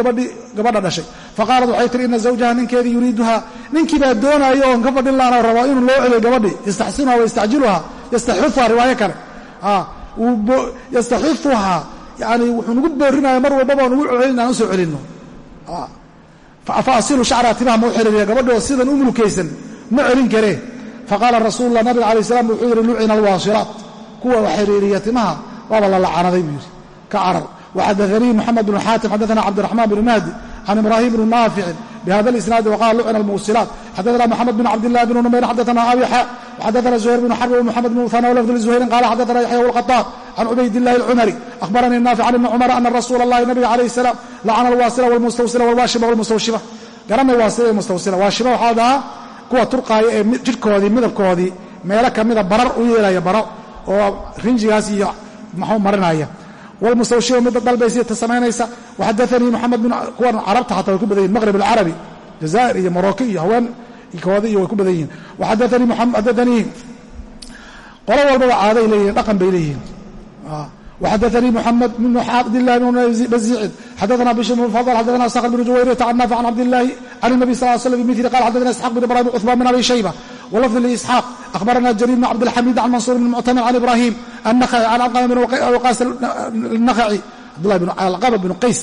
gabadha dhashay. Faqaalat waxay tihi ina zawjaha ninkeedii yuriiduha ninkii baa doonaayo oon ka fadhin laana rabo inuu loo celiyo gabadhii yastaxsinuha wayastacjiluha yastaxifuha riwaayo kale. Yastaxifuha yani wuxuu nagu boorinaya mar walbaba nugu celin aan u soo celinno fa asilu shacraa timaha ma u xiriiriya gabadhoo sidan u mulkaysan ma celin karee faqaala rasuululah nabiga alay slam wuxuu yidhi lucina alwaasilaat kuwa wax xiriiriya timaha waaba la lacanaday buu yidhi ka carar waxadaanii moxamed bnu xaatim xadaana cabdiraxmaan bnu mahdi can ibraahim bni naaficin bhada isnaadi wqala lucna muwsilaat xadana mxamed bn cabdilahi bn numayr xadana abixa xadana zuhayr bn xarbi wmuxamed bn muana wlafd zuhayrin qaala xadana yaxya wlkhaaab can cubaydillahi alcumari ahbaranii naafic can ibni cumar ana rasuula allahi nabiga calayh salaam lacana alwaasila wlmustawsila wlwaashiba wlmustawshiba garanay waasila iyo mustawsila waashiba waxaa dhahaa kuwa turqaaya ee jidhkoodii midabkoodii meelo kamida barar u yeelaya baro oo rinjigaas iyo maxuu marinaya wlmustawshiba midda dalbaysa ta samaynaysa. Waxadaanii muxamed bin kuwan carabta xataa way ku badan yihiin maqrib alcarabi jazaa'ir iyo morocco iyo haweenkooda iyo way ku badan yihiin. Waxadaanii qolo walbaba caaday leeyihiin dhaqan bay leeyihiin ah. waxadaanii muxamed bin cabdillahi bn bazicid xadaana bishr bn fadl xadaana sakhr bn juwayrat can naafic can cabdillahi can nabi sal l slam bimili qal xadaana isxaq bin ibrahim cuhman bin abi shayba wlafd lsxaaq ahbarana jarir bn cabdilxamiid can mansuur bn muctamar can ibrahim annaci can alqama bn waqaas naci cabdullah bn qays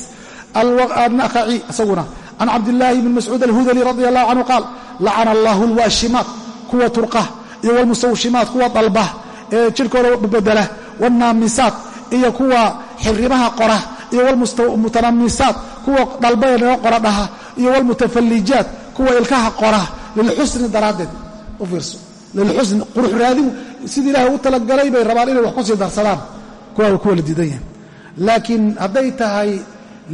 anakaci isaguna can cabdillaahi bn mascuud alhudali radi allahu canhu qaal lacana allahu lwaashimaat kuwa turqa iyo walmustawshimaat kuwa dalba ee jirhkooda bedela wanaamisaat iyo kuwa xirimaha qora iyo wlmutanamisaat kuwa dalba ee naga qora dhaha iyo wlmutafallijaat kuwa ilkaha qora lilxusni daraaddeed u fiirso. Lilxusni qurux raadigu sidii ilahay u talagalay bay rabaan inay wax ku sii darsadaan. Kuwa kuwa la diidan yahay. Laakiin hadday tahay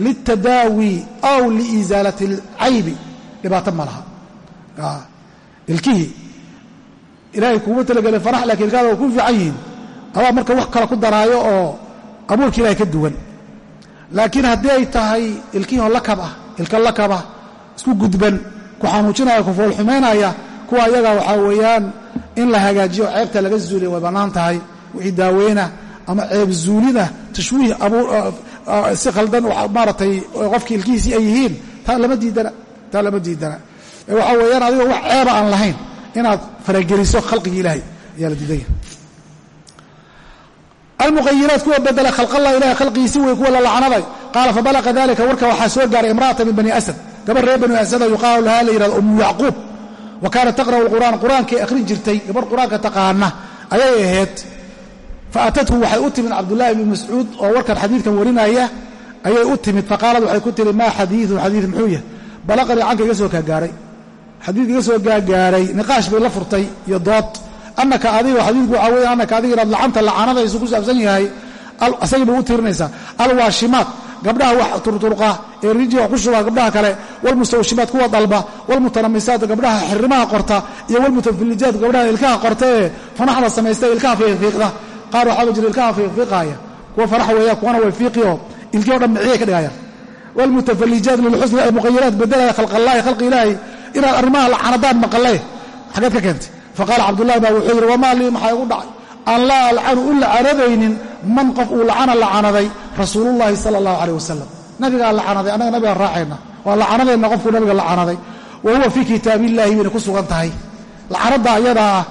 litadaawi aw liisaalati alcaybi dhibaato ma laha. Ilkihii ilaahay kuuma talagelay farax lakiin ilkaada waa ku fiican yihiin. Adaa marka wax kale ku daraayo oo abuurka ilahay ka duwan. Laakiin haddii ay tahay ilkihoo lakab ah ilka lakaba isku gudban ku xanuujinaya ku foolxumaynaya kuwa ayaga waxaa weeyaan in la hagaajiyo ceebta laga zuuliya way bannaan tahay wixii daaweyna ama ceeb zuulida tashwiih si khaldan maaratay qofkii ilkihiisii ay yihiin taa lama diidana taa lama diidana. Waxaa weeyaan adigoo wax ceeba aan lahayn inaad farageliso khalqigii ilaahay ayaa la diidanya almuqayiraat kuwa bedela khalqallah ilahay khalqigiisi wey kuwa la lacnaday qaala fabalaqa dalika warka waxaa soo gaaray imra'ata min bani asad. Gabar reer bani asada yuqaalu lahaa la yihahdo umu yacquub wa kaanat taqra'u alqur'aan qur'aankay akhrin jirtay gabar qur'aanka taqaana ayay ahayd. Faatathu waxay u timid cabdullaahi bni mascuud oo warkan xadiidkan warinaya ayay u timid. Faqaalad waxay ku tihi maa xadiiun xadiid muxuu yahay balaqanii canka iga soo kaagaaray xadiidka iga soo gaagaaray niqaash bay la furtay iyo dood. Annaka adiga xadiidku waxaa weeye annaka adiga inaad lacanta lacanadaysu ku saabsan yahay asagii bay u tirinaysaa alwaashimaat gabdhaha wax turturqa ee rijiga wax ku shubaa gabdhaha kale walmustawshimaat kuwa dalba walmutanamisaat gabdhaha xirimaha qorta iyo walmutafilijaat gabdhaha ilkaha qorta fanaxda samaysta ilkaha fiiqfiiqda qaar waxaaba jira ilkaha fiiqfiiqaaya kuwa farax weeya kuwana way fiiqioo ilkii dhan miciyay ka dhigayaan walmutafalijaat lilxusni ay muqayiraat bedelaya khalqallaahi khalqi ilaahi inaad arrimaha lacanadaan maqalee xageed ka keentay. Faqaala cabdullahi baa wuxuu yidhi wamaa lii maxaa igu dhacay? Aan laa alcanu u lacanadaynin man qof uu lacana lacanaday rasuulullaahi sala allahu caleyh wasalam nabigaa lacanaday annaga nabigaan raacayna. Waa lacanadeenna qofkuu nabiga lacanaday. Wa huwa fii kitaabiillaahi bayna ku sugan tahay. Lacanadda ayadaa ah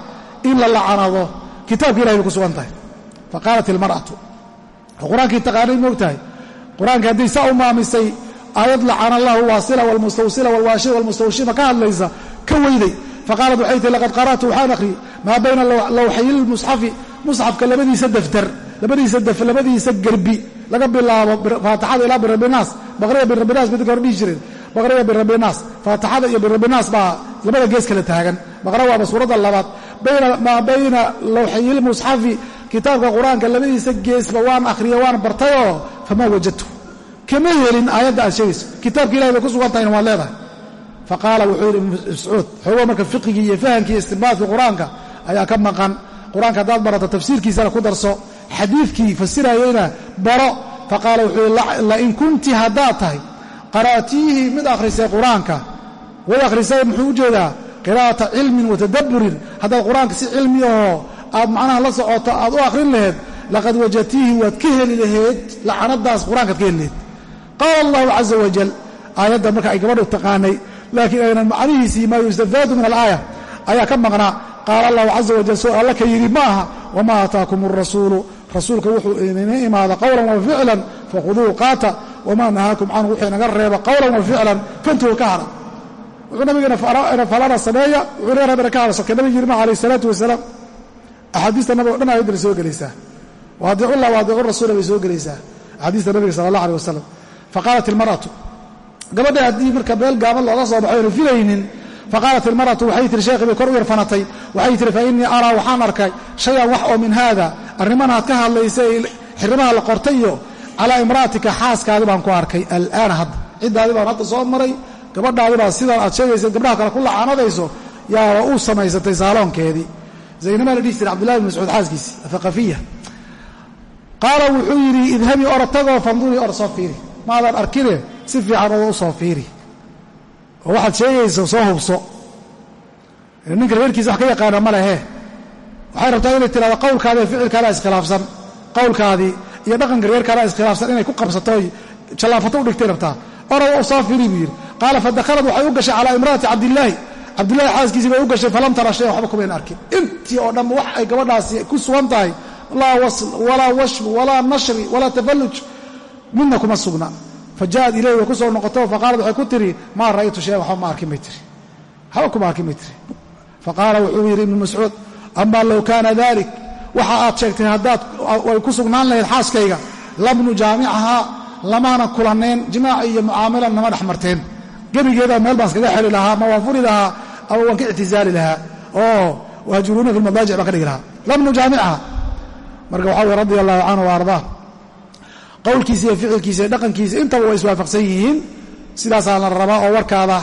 in la lacanado kitaabka ilahay bay ku sugan tahay. Faqaalat ilmar'atu. Qur'aankii taqaanay moog tahay qur'aanka hadday saa u maamisay aayad lacana allahu waasila walmustawsila walwaashida walmustawshima ka hadlaysa? Ka weyday. Faqaalat waxay tihi laqad qara'tu waxaan akhriyey maa bayna lawxayi lmusxafi musxafka labadiisa daftar labadiisa gerbi laga bilaabo faatixada ilaa birabinaas baqriya birabinaas dadka hore dhihi jireen baqriya birabinaas faatixada iyo birabinaas baa labada gees kala taagan. Baqra waaba suuradda labaad. Maa bayna lawxayi lmusxafi kitaabka qur'aanka labadiisa geesba waan akhriya waan bartayoo famaa wajadtu. Kama helin aayadda aad sheegayso. Kitaabka ilahay bay ku sugan tahayna waad leedahay. Faqaala wuxuu yidhi mascuud xoogo marka fiqigii iyo fahamkii istinbaadkii qur'aanka ayaa ka maqan. Qur'aanka haddaad barato tafsiirkiisana ku darso xadiidkii fasirayeyna baro faqaala wuxuu yidhi lain kunti haddaad tahay qara'tiihi mid akhrisay qur'aanka. Way akhrisay muxuu u jeedaa qiraa'ata cilmin wa tadabburin. Haddaad qur'aanka si cilmi ahoo aad macnaha la socoto aad u akhrin laheed laqad wajadtiihi waad ka heli laheed lacanadaas qur'aankaad ka heli laheed qaala allahu caza wajal aayadda marka ay gabadhu taqaanay laakiin aynan macnihiisii maa yustafaadu min alaaya ayaa ka maqnaa qaala allahu caza wajal soo alla ka yidhi ma aha wamaa aataakum arasuulu rasuulka wuxuu idina imaada qowlan wa ficlan fakhuduuhu qaata wamaa nahaakum canhu wuxuu inaga reeba qowlan wa ficlan fantuhu ka hara wuxuu nabigeena falana sameeya wuxuu naga reebana ka hara salka nabig yirma calayh isalaatu wasalaam. Axaadiista nabiga o dhan ayaddana soo gelaysaa. Waadicullah waadicu rasuula bay soo gelaysaa. Axaadiista nabiga sala allah aleh wasalam faqaalat ilmar'atu gabadha haddii marka meel gaaban looga soo baxo aynu filaynin. Faqaalat ilmar'atu waxay tihi sheekhi bay kor u yarfanatay. Waxay tihi fa innii araa waxaan arkay shayan wax oo min haada arrimanaad ka hadlaysa xirrimaha la qortay iyo calaa imra'atika xaaskaadi baan ku arkay. Al'aana hadda ciddaadi baan hadda soo maray gabadhaadi baa sidaan aad sheegaysaed gabdhaha kale ku lacaanadayso yaaba uu samaysatay saaloonkeedii. Zaynabaa la dhihi jiray cabdullahi bin mascuud xaaskiisi athaqafiya qaala wuxuu yidhi idhabii orotagoo fandurii or soo fiiri. Maadan arkine si fiican oo u soo fiiri. Oo waxaad sheegaysa soo hubso. Ninka reerkiisa wax ka yaqaana ma lehe waxay rabtaa inay tirahdo qowlkaadi iyo ficilkaada iskhilaafsan qowlkaadii iyo dhaqanka reerkaada iskhilaafsan inay ku qabsato oy jallaafato u dhigtay rabtaa. Orada u soo fiiri buu yidhi. Qaala fadakhalad waxay u gashay calaa imra'ati cabdillaahi. Cabdillahi xaaskiisii bay u gashay falam tara shay waxba kumayna arkin. Intii oo dhanba wax ay gabadhaasi ku sugan tahay laa wasl walaa washb walaa nashri walaa tafalluj midna kuma sugna fa ja'ad way ku soo noqoto faqaalad waxay ku tiri maa ra'aytu shayan waxba ma arkin bay tiri. Waxba kuma arkin bay tiri. Faqaala wuxuu yidhi ibnu mascuud amaa low kaana dalik waxa aad sheegtay haddaad way ku sugnaan lahayd xaaskayga. Labnu jaamicahaa lamaana kulanayn jimaac iyo mucaamala nama dhex marteen. Gebigeeda meel baan iskaga xeli lahaa ma waan furi lahaa ama waan ka ictizaali lahaa. Oo wahjuruuna fi lmadaajic baan ka dhigi lahaa. Labnu jaamicaha. Marka waxaa weye radi allahu canhu wa qowlkiisa iyo ficilkiisa dhaqankiisa intaba way iswaafaqsan yihiin. Sidaasaa la rabaa oo warkaada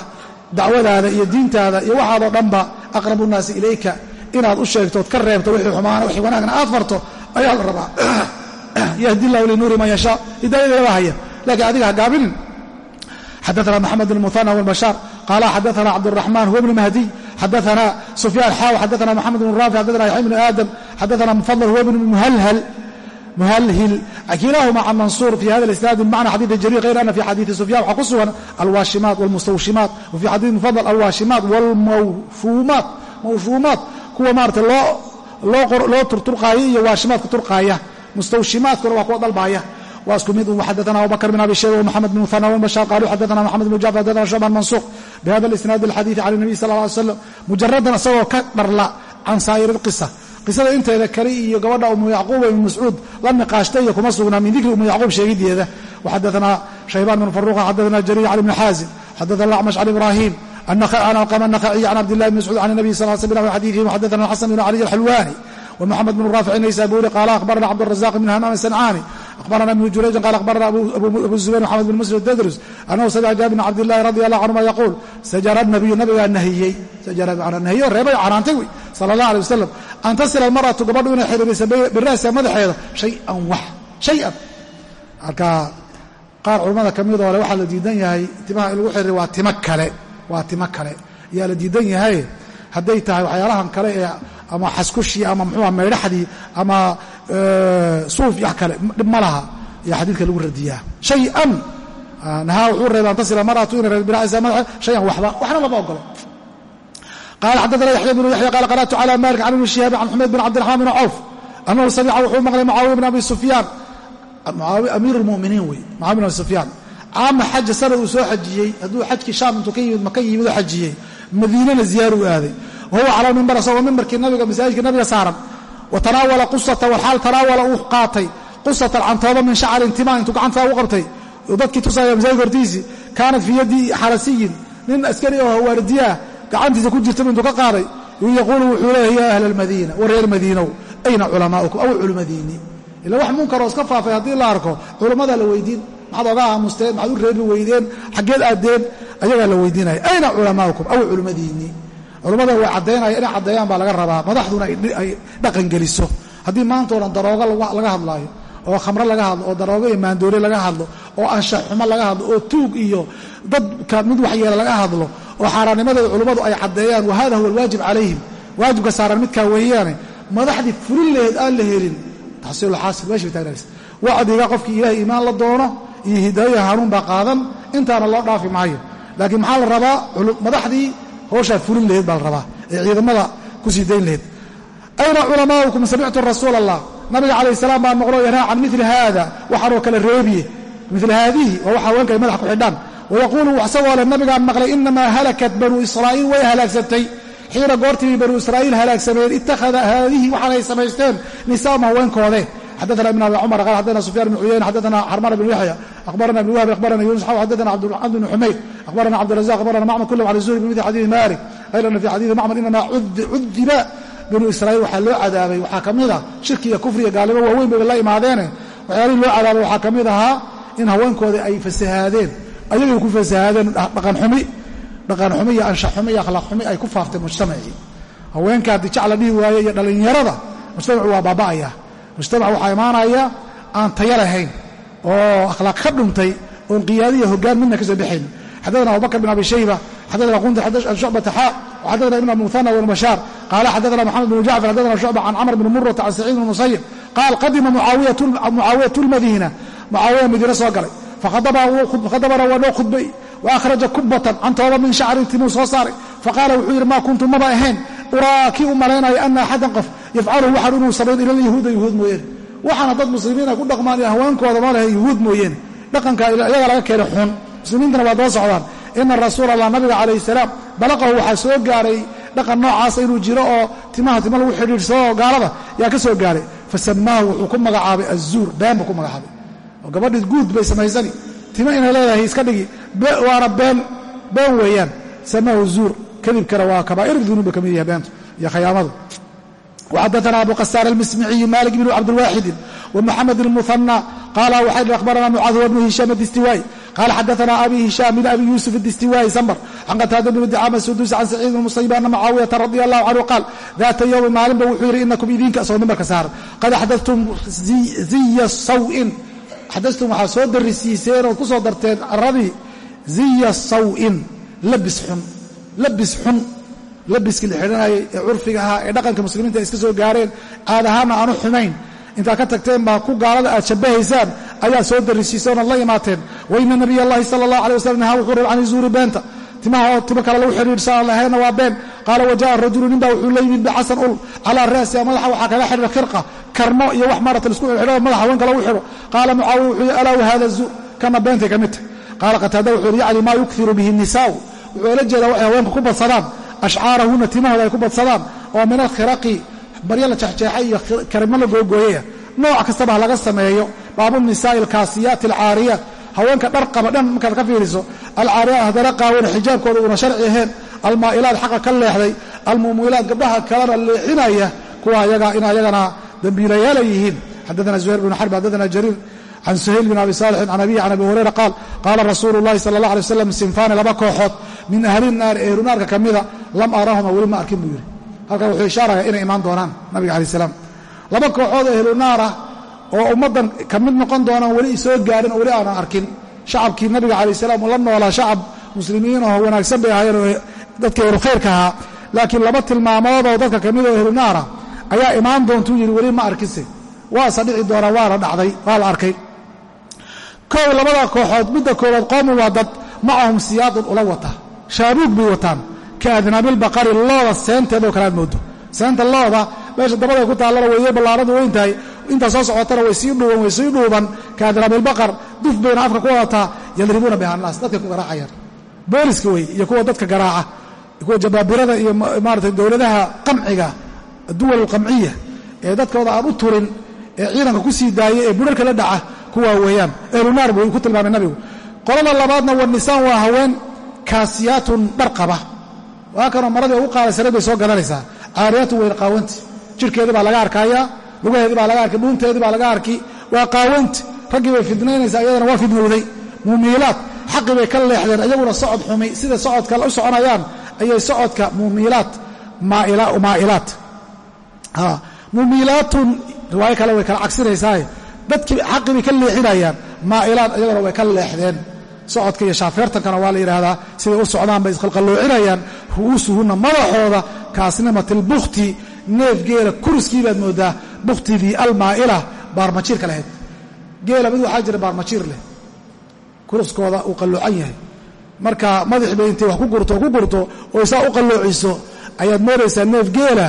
dacwadaada iyo diintaada iyo waxaadoo dhanba aqrabu nnaasi ilayka inaad u sheegto ka reebto wixii xumaana wixii wanaagna aad farto ayaa la rabaa. Yahdi illaahu linuuri man yashaa. Hidaayada haya laakiin adiga ha gaabinin. Xadaana maxamed almuhana wlbashaar qaala xadaana cabduraxmaan huwa bnu mahdiy xadaana sufyaan xaaw. Xadaana maxamed bnu raafi. Xadaana yaxya bnu aadam. Xadaana mufadal huwa bnu muhalhal. Muhalhil. Kilaahumaa can mansuur fi hada isnaadi bimacna xadiid jarir hayr ana fi xadiidi sufyan waxaa ku sugan alwaashimaat walmustawshimaat. Wafi xadiid mufadal alwaashimaat walmawshuumaat mawshuumaat kuwa maarata loo turturqaaya iyo waashimaadka turqaaya mustawshimaadkuna waa kuwa dalbaaya. Waa isku mid xadana abubakr bn abi shayba wmxamed bn muana wbashaar qaluu maxamed bn jacfar xadana shucban mansuuq bihada isnaadi alxadiidi can nabiy sal ly slam mujaradan isagoo ka dharla can saa'ir qisa qisada inteeda kale iyo gabadha umu yacquub ibn mascuud la niqaashtay iyo kuma sugnaa. Min dikri umu yacquub sheegideeda. Waxadana shaybaan bn faruqa xadana jariir cali bni xaazim xadana acmash can ibraahim an naaciy an cabdilahi bn mascuud an nabi sal sl xadiihi waxadana xasan bn cali alxalwani wmaxamed bn raafic naysaburi qaala ahbarana cabdrazaq bn hamam sancani abarana ibnu jurayjin qala abarana abu zubayr maxamed bn muslim tadrus anahu samica jaabir bn cabdilahi radi allah canhuma yaquul sajara nabiyu nabigaa nahiyey nahiyo reebay canaantay wey sala allah alay wasalam an tasila almar'atu gabadhu inay xiriiraysa bira'sa madaxeeda shayan wax shayan halka qaar culammada ka midoo le waxaa la diidan yahay timaha in lagu xiriir waa timo kale waa timo kale. Ayaa la diidan yahay? Hadday tahay waxyaalahan kale ee ama xaskushii ama muxuuha maydhaxdii ama suuf yax kale dhib ma laha. Ayaa xadiidka lagu radiyaa. Shayan nahaa wuxuu reeba an tasila maratu inay reer bira'sa madaxe shayan waxba waxna lama ogolo qala xaddaثna yaxya bnu yaxya qala qara'tu cala malik can ibni shihaab can xumayd bin cabdiraxmaan bn cawf annahu samica wuxuu maqlay mucaawiya bn abi sufyaan. Amiir اlmuminiin wey mucaawiya bn abi sufyaan caama xaja sanad uu soo xajiyey hadduu xajkii shaam intuu ka yimid maka yimid oo xajiyey. Madiinana ziyaar uu aaday. Wahuwa cala mimbar asagoo mimbarkii nabiga masaajidkii nabiga saaran. Wa tanaawala qusata walxaal tanaawala uu qaatay. Qusatan cantooba min shacarin timaa intuu gacantaa u qabtay. Dadkii tusaya masaajidka hortiisii kaanat fii yaddi xarasiyin nin askari oo waardiyaah gacantiisa ku jirtaba intuu ka qaaday. Yaquulu wuxuu leeyahy ya ahla almadiina wa reer madiinow ayna culamaa'ukum aw culimmadiinni ila wax munkaroo iska faafay haddii la arko weydiin maxaad oga aamusteen maxaad u reebi weydeen xaggeed aadeen ayagaa la weydiinaya ayna culamaa'ukum aw culimmadiinni. Culammada way caddaynaya inay caddeeyaan baa laga rabaa madaxduna ay dhaqan geliso. Haddii maanta o dhan daroogo laga hadlaayo oo khamro laga hadlo oo daroogo iyo maandoore laga hadlo oo anshax xumo laga hadlo oo tuug iyo dadka mid waxyeela laga hadlo oo xaaraannimadeeda culummadu ay caddeeyaan wa hada huwa alwaajib calayhim. Waajibka saaran midkaa weeyaane madaxdii fulin laheed aan la helin. Taxsiilulxaasil meesha bay taagnays wacdiga qofkii ilaahay iimaan la doono iyo hidaaya hanuun baa qaadan intaana loo dhaafi maayo. Laakiin maxaa la rabaa? Madaxdii howshaa fulin laheyd baa la rabaa ee ciidamada ku sii dayn laheyd. Ayna culamaa'ukum samictu rasuul allah nabiga calayh salaam baa noqlo yanhaa can mili haada waxaanoo kale reebiye mila haadihi waa wax haweenka ay madaxa ku xidhaan wayaquulu isagoo le nabigaan maqlay inamaa halakat banuu israa'iil way halaagsantay xiina goortii bay banuu israa'iil halaagsameen ittakhada haadihi waxaan ay samaysteen nisaama haweenkoode xadana ibn abi cumar qal xadana sufyan bn cuyayna xadana xarmana bn yaxya akhbarana ibn wahbi akhbarana yunus xaw xadana cabd bn xumayd akhbarana cabdirazaq akhbarana macmar kulhm can zuhri bimili xadiidi malik aylana fi xadiidi macmar inama cudiba banuu israa'iil waxaa loo cadaabay waxaa ka mid a shirki iyo kufriga gaalimo waaweyn bay la imaadeene waxyaalihii loo cadaabay waxaa ka mid ahaa in haweenkoodii ay fasahaadeen ayagay ku fasahaadeen dhaqanxumi dhaqan xumi iyo anshax xumi iyo akhlaaq xumi ay ku faaftay mujtamacii haweenka haddii jac la dhihi waayo iyo dhallinyarada mujtamac waxaa imaanaya aan taya lahayn oo akhlaaq ka dhuntay oon qiyaadiya hoggaan midna ka soo baxayn xadana abubakr bin abi shayba xadana qundar shucbata xaa xadana ibn muhana bn bashaar qaala xadana moxamed bn jacfar xadana shucba can camr bn murata can saciid bn musayib qaal qadima mucaawiyatu lmadiina mucaawiya madiine soo galay. Fakhadabana waa noo khudbay wa akhraja kubatan cantooba min shacri timuu soo saaray. Faqaala wuxuu yidhi maa kuntu maba ahayn. Uraa kii u malaynayo ana axadan qof yafcaluhu waxaan inuu samayn ila lyahuuda yahuud mooyeene waxaana dad muslimiina ku dhaqmaan iyo haweenkooda ma lehe yahuud mooyeene dhaqanka iyaga laga keenay xun muslimiintana waa daba socdaan ina rasuul allah nabiga calayh salaam balaqahu waxaa soo gaaray dhaqan noocaasa inuu jiro oo timaha tima lagu xidhiidhsado gaalada yaa ka soo gaaray fasamaahu wuxuu ku magacaabay azuur been buu ku magacaabay oo gabadhii guud bay samaysani tima inay leedahay iska dhigi waana been been weeyaan samaahu zuur kadibkana waa kabaa'ir dunuuba ka mid yahay beentu iyo khayaamadu وxadثna abu qasاr الmismiciي malik بn cabdالواxidi ومxamed الmuثنى qala waxay akhbarana mcاad bnu hiشham الdistiwاي qala xadثna abi hiشham min abi yusuf الdistiwاي smr can qataada bn dicam الsudusi can sacيid بn musayb ana mucaawiyaةa radي الlah canhu qaal data ywmi maalinba wuxuu yidhi inakum idinka soo mimbarka saaran qad xadaثtum ziya sawin xadaثtum waxaa soo darisiiseen ood ku soo darteen aradii ziya sawin labis xun labis xun labiskii la xidhanayay ee curfiga ahaa ee dhaqanka muslimiinta ay iska soo gaareen aad ahaana aanu xumayn. Intaad ka tagteen baa ku gaalada aad shabahaysaan ayaad soo darisiiseen oad la imaateen wa ina nabiy allahi sala allah alay wasalam nahaa wuxuu reeb can izuuri beenta. Timaha oo timo kale lagu xidhiidhsaan lahayna waa been. Qaala waja'a rajulu nin baa wuxuu la yimid bixasan ul calaa ra'siha madaxa waxaa kaga xidhan khirqa karmo iyo wax maarata la isku xidho madaxa haweenka lagu xidho. Qaala mucaawiya wuxuu alaa wahada zuur kana beentay ka mid. Tahy qaala qataada wuxuu yihi yacni maa yukhiru bihi nisaa'u wuxuu ula jeedaa waxay haweenka ku badsadaan ashcaarahuna timahooda ay ku badsadaan oo min alkhiraqi baryo la jexjeexay iyo karimo la googooyaya. Nooc kastaba ha laga sameeyo. Baabu nisaa'i alkaasiyaati alcaariyaat haweenka dhar qaba dhan markaad ka fiiriso alcaariyaat haddana qaawona xijaabkooda uuna sharci ahayn. Almaa'ilaad xaqa ka leexday. Almuumilaad gabdhaha kalena leexinaya. Kuwa ayaga in ayagana dembiilayaala yihiin. Xaddaana zuhayr bnu xarb xaddaana jariir can suhayl bin abi saalixin can abihi can abi hurayra qaal qaala rasuulu llahi sala allah alay waslam sinfaani laba kooxood min ahli naari ehlu naarka ka mida lam arahuma weli ma arkin buu yidhi halkan wuxuu ishaaraya inay imaan doonaan nabiga alai salaam laba kooxood oo ehlu naara oo ummaddan ka mid noqon doonaan weli soo gaarin oo weli aanan arkin shacabkii nabiga calayh salaam uu la noolaa shacab muslimiin oo wanaagsan bay ahaayeen oo dadka ehlu khayrka ahaa laakiin laba tilmaamood oo dadka ka mid oo ehlu naara ayaa imaan doontuu yidhi weli ma arkinse waase dhici doonaa waana dhacday waa la arkay kow labada kooxood midda koowaad qoomu waa dad macahum siyaadun ula wata. Shaabuug bay wataan. Ka adnaabilbaqari looda seenteedoo kale aad seenta looda meesha dabaday ku taallana weye ballaaradu weyn tahay. Intaa soo socotana way sii dhuuban way sii dhuuban. Ka adnaabilbaqar duf bayna afka ku wadataa yadribuuna biha annaas ku garaacayaan. Booliska wey iyo kuwa dadka garaaca. Kuwa jabaabirada iyo maarata dowladaha qamciga duwal qamciya ee dadkooda aan u turin ee ciidanka ku sii daaya ee budharka la dhaca kuwaa weeyaan ehlunaar buu ku tilmaamay nabigu. Qolada labaadna wanisaan waa haween kaasiyaatun dhar qaba waa kanoo maradii ugu qaadaysareed bay soo gadanaysaa. Caariyaatun wayna qaawanti. Jirhkeedii baa laga arkayaa lugaheedii baa laga arki dhuunteedii baa laga arki waa qaawanti. Raggii bay fidnaynaysaa iyadana waa fidnowday. Muumiilaad xaqii bay ka leexdeen iyaguna socod xumi sida socodka u soconayaan ayay socodka muumiilaad maa'ilaat muumiilaatun riwaayo kale way kala cagsinaysaa dadkii xaqii bay ka leexinayaan. Maa'ilaad iyaguna way ka leexdeen. Socodka iyo shaafeertankana waa la yidhaahdaa siday u socdaan bay isqalqalloocinayaan ru'uusuhunna madaxooda kaasnimatilbukhti neef geela kuriskii baad mooddaa bukhtidii almaa'ila baarmajiirka lahayd geela mid waxaa jira baarmajiir leh. Kuriskooda uu qalloocan yahay. Marka madaxi bay intay wax ku gurto ku gurto oo isaa u qalloociso ayaad moodaysaa neef geela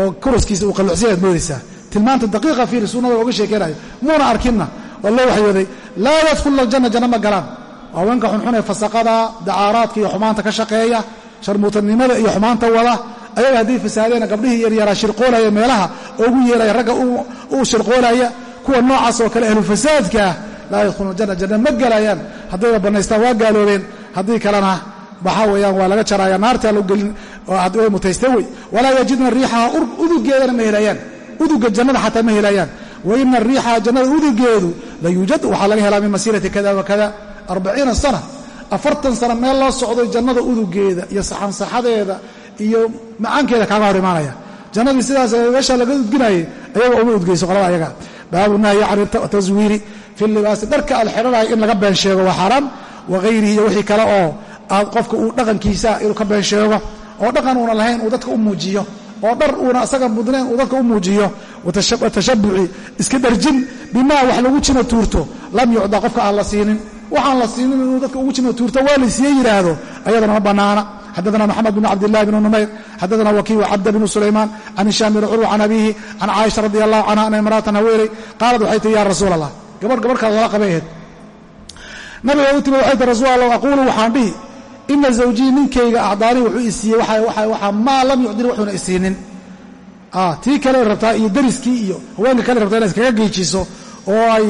oo kuriskiisa uu qalloocsan ayaad moodaysaa tilmaanta daqiiqa fiiri suu nabiga oga sheekeynayo muuna arkinna waa loo waxyooday laa yadkhulna aljanna janna ma galaan. Haweenka xunxun ee fasaqada dacaaraadka iyo xumaanta ka shaqeeya sharmuutanimada iyo xumaanta wada ayaga haddii fasaadeena gabdhihii yaryaraa shirqoolaya meelaha ugu yeeraya ragga u shirqoolaya kuwa noocaas oo kale ahlufasaadkaah laa yadkhuluna janna janna ma galayaan. Haddayba bannaystaan waa gaaloobeen. Haddii kalena waxaa weeyaan waa laga jaraya naartaa lagu gelin way mutaysteen wey. Walaa yajidna riixaha udugeedana ma helayaan uduga jannada xataa ma helayaan. Wa ina riixaha jannada udugeedu la yuujad waxaa laga helaa min masiirati kada wa kada arbaciina sana. Afartan sana meel loo socdo jannada udugeeda iyo saxansaxadeeda iyo macaankeeda kaaga hor imaanaya. Jannadii sidaas meesha laga udginayay ayaga uma udgeyso qolada ayaga. Baabu nahyi can taswiiri fi libaasi. Dharka aad xidhanahay in laga been sheego waa xaaraan wagayrihi iyo wixii kale oo qofka uu dhaqankiisa inuu ka been sheego oo dhaqan uuna lahayn uu dadka u muujiyo oo dhar uuna asaga mudnayn uu dadka u muujiyo. Watashabuci iska dharjin bimaa wax lagu jina tuurto. Lam yucda qofka aan la siinin. Waxaan la siinin inuu dadka ugu jina tuurto waa laysiiye yidhaahdo ayadana ma bannaana xadana mxamed bn cabdilahi bn numayr. Xadana wakiic cabda bn sulaymaan. Can hishaam bn curwa can abiihi. Can caaisha radi allahu canha ana imraatan haweeney qaalad waxay tihi ya rasuul allah gabar gabarhkaas lala qabay ahayd nabiga u timid waxay tii rasuul ina zawjii ninkayga acdaani wuxuu isiiyey waxaa maa lam yucdini wuxuuna isiinin tii kale rabtaa iyo dariskii iyo haweenka kale rabtaa inay iskaga geyjiso oo ay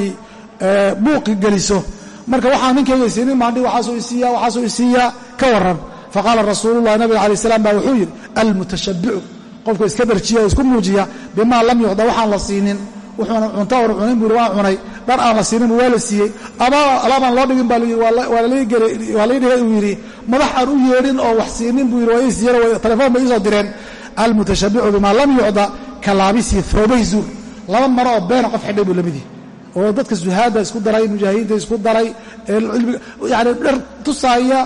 buuqi geliso marka waxaan ninkayga isiinin maandhi waxaasuu isiiya waxaasuu isiiyaa ka waran faqaala rasuululah nabiga alay slam baa wuxuu yidhi almutashabicu qofka iska darjiya oo isku muujiya bimaa lam yucda waxaan la siinin wuxuuna cunto oona cunin buu waan cunay. Dhar aan la siinin waa la siiyey. Ama alaabaan loo dhigin waa lii dhigay uu yidhi. Madax aan u yeedhin oo wax siinin buu yidhi waa ii siiyeen telefoon bay iisoo direen. Almutashabicu bimaa lam yucda ka laabisii thoobay zuur. Laba maro oo beena qof xidhay buu la mid yahi oo dadka suhaadda isku daray mujaahidiinta isku daray yani dhar tusaaya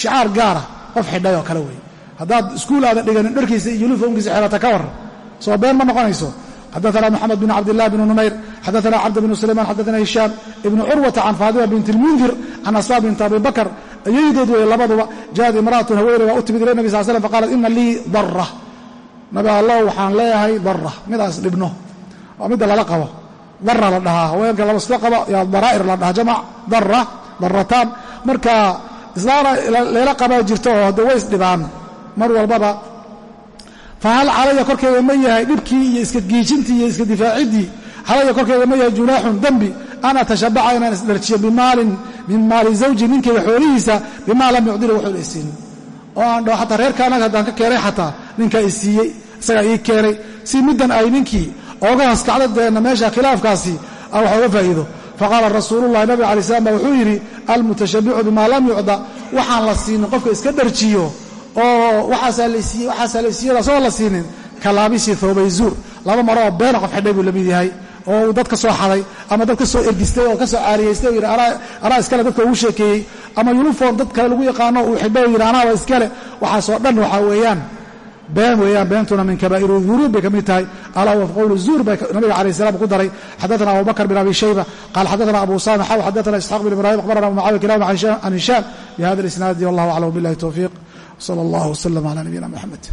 shicaar gaara qof xidhay oo kale weeye. Haddaad iskuul aadan dhiganin dharkiisa iyo yuniformkiisa xerata ka waran soo been ma noqonayso xadaana moxamed bin cabdilah bn numayr xadaana cabd bn sulayman xadaana hishaam ibnu curwata can faadima bint اlmundir can asma bint abi bakr ayaydood weeye labaduba jaءad imra'atun haweeney baa u timid ila nabi sal slam faqaalat ina lii dara nabi allow waxaan leeyahay dara midaas dhibno waa midda lala qabo dara la dhahaa haweenka laba isla qabo yaa daraa'ir la dhahaa jamac dara darataan marka islaana leela qabaa jirto oo hadda way isdhibaan mar walbaba fahal calaya korkeeda ma yahay dhibkii iyo iska giijintii iyo iska difaaciddii calaya korkeeda ma yahay junaaxun dembi an atashabaca inaan isdharjiyo bimaalin min maali zawji ninkayga xoolihiisa bimaa lam yucdila wuxuuna isiinin oo aan dhaho xataa reerka haddaan ka keenay xataa ninkaa i isagaa ii keenay si middan ay ninkii ooga haskacdadeenna meesha khilaafkaasi aan wax ooga faa'iido faqaala rasuulullahi nabiga alay slam baa wuxuu yidhi almutashabicu bimaa lam yucda waxaan la siinin qofka iska dharjiyo oo waxaasaa laysiiyey asagoo la siinin kalaabisii thoobay zuur. Laba maro oo beena xidhay buu la mid yahay oo dad ka soo xaday ama dad ka soo ergistay oo ka soo caariyaystay oo yidhi anaa iskale dadka ugu sheekeeyey. Ama yuniform dad kale lagu yaqaano uu xidhay oo iskale waxaasoo dhan waxaa weeyaan been weeyaan beentuna min kabaa'ir dunuub bay ka tahay. Alaa wa qowlu zuur baa nabiga alayh salam ku daray. Xadaana abu bakr bin abi shayba qaal xadaana abu usama xaw xadaana isxaaq bin ibrahim akhbarana abu mucaawiya kilahuma can hishaam bihada اlisnaadi wallahu aclam billahi towfiiq sala allah wslm cala nabiyina mxamed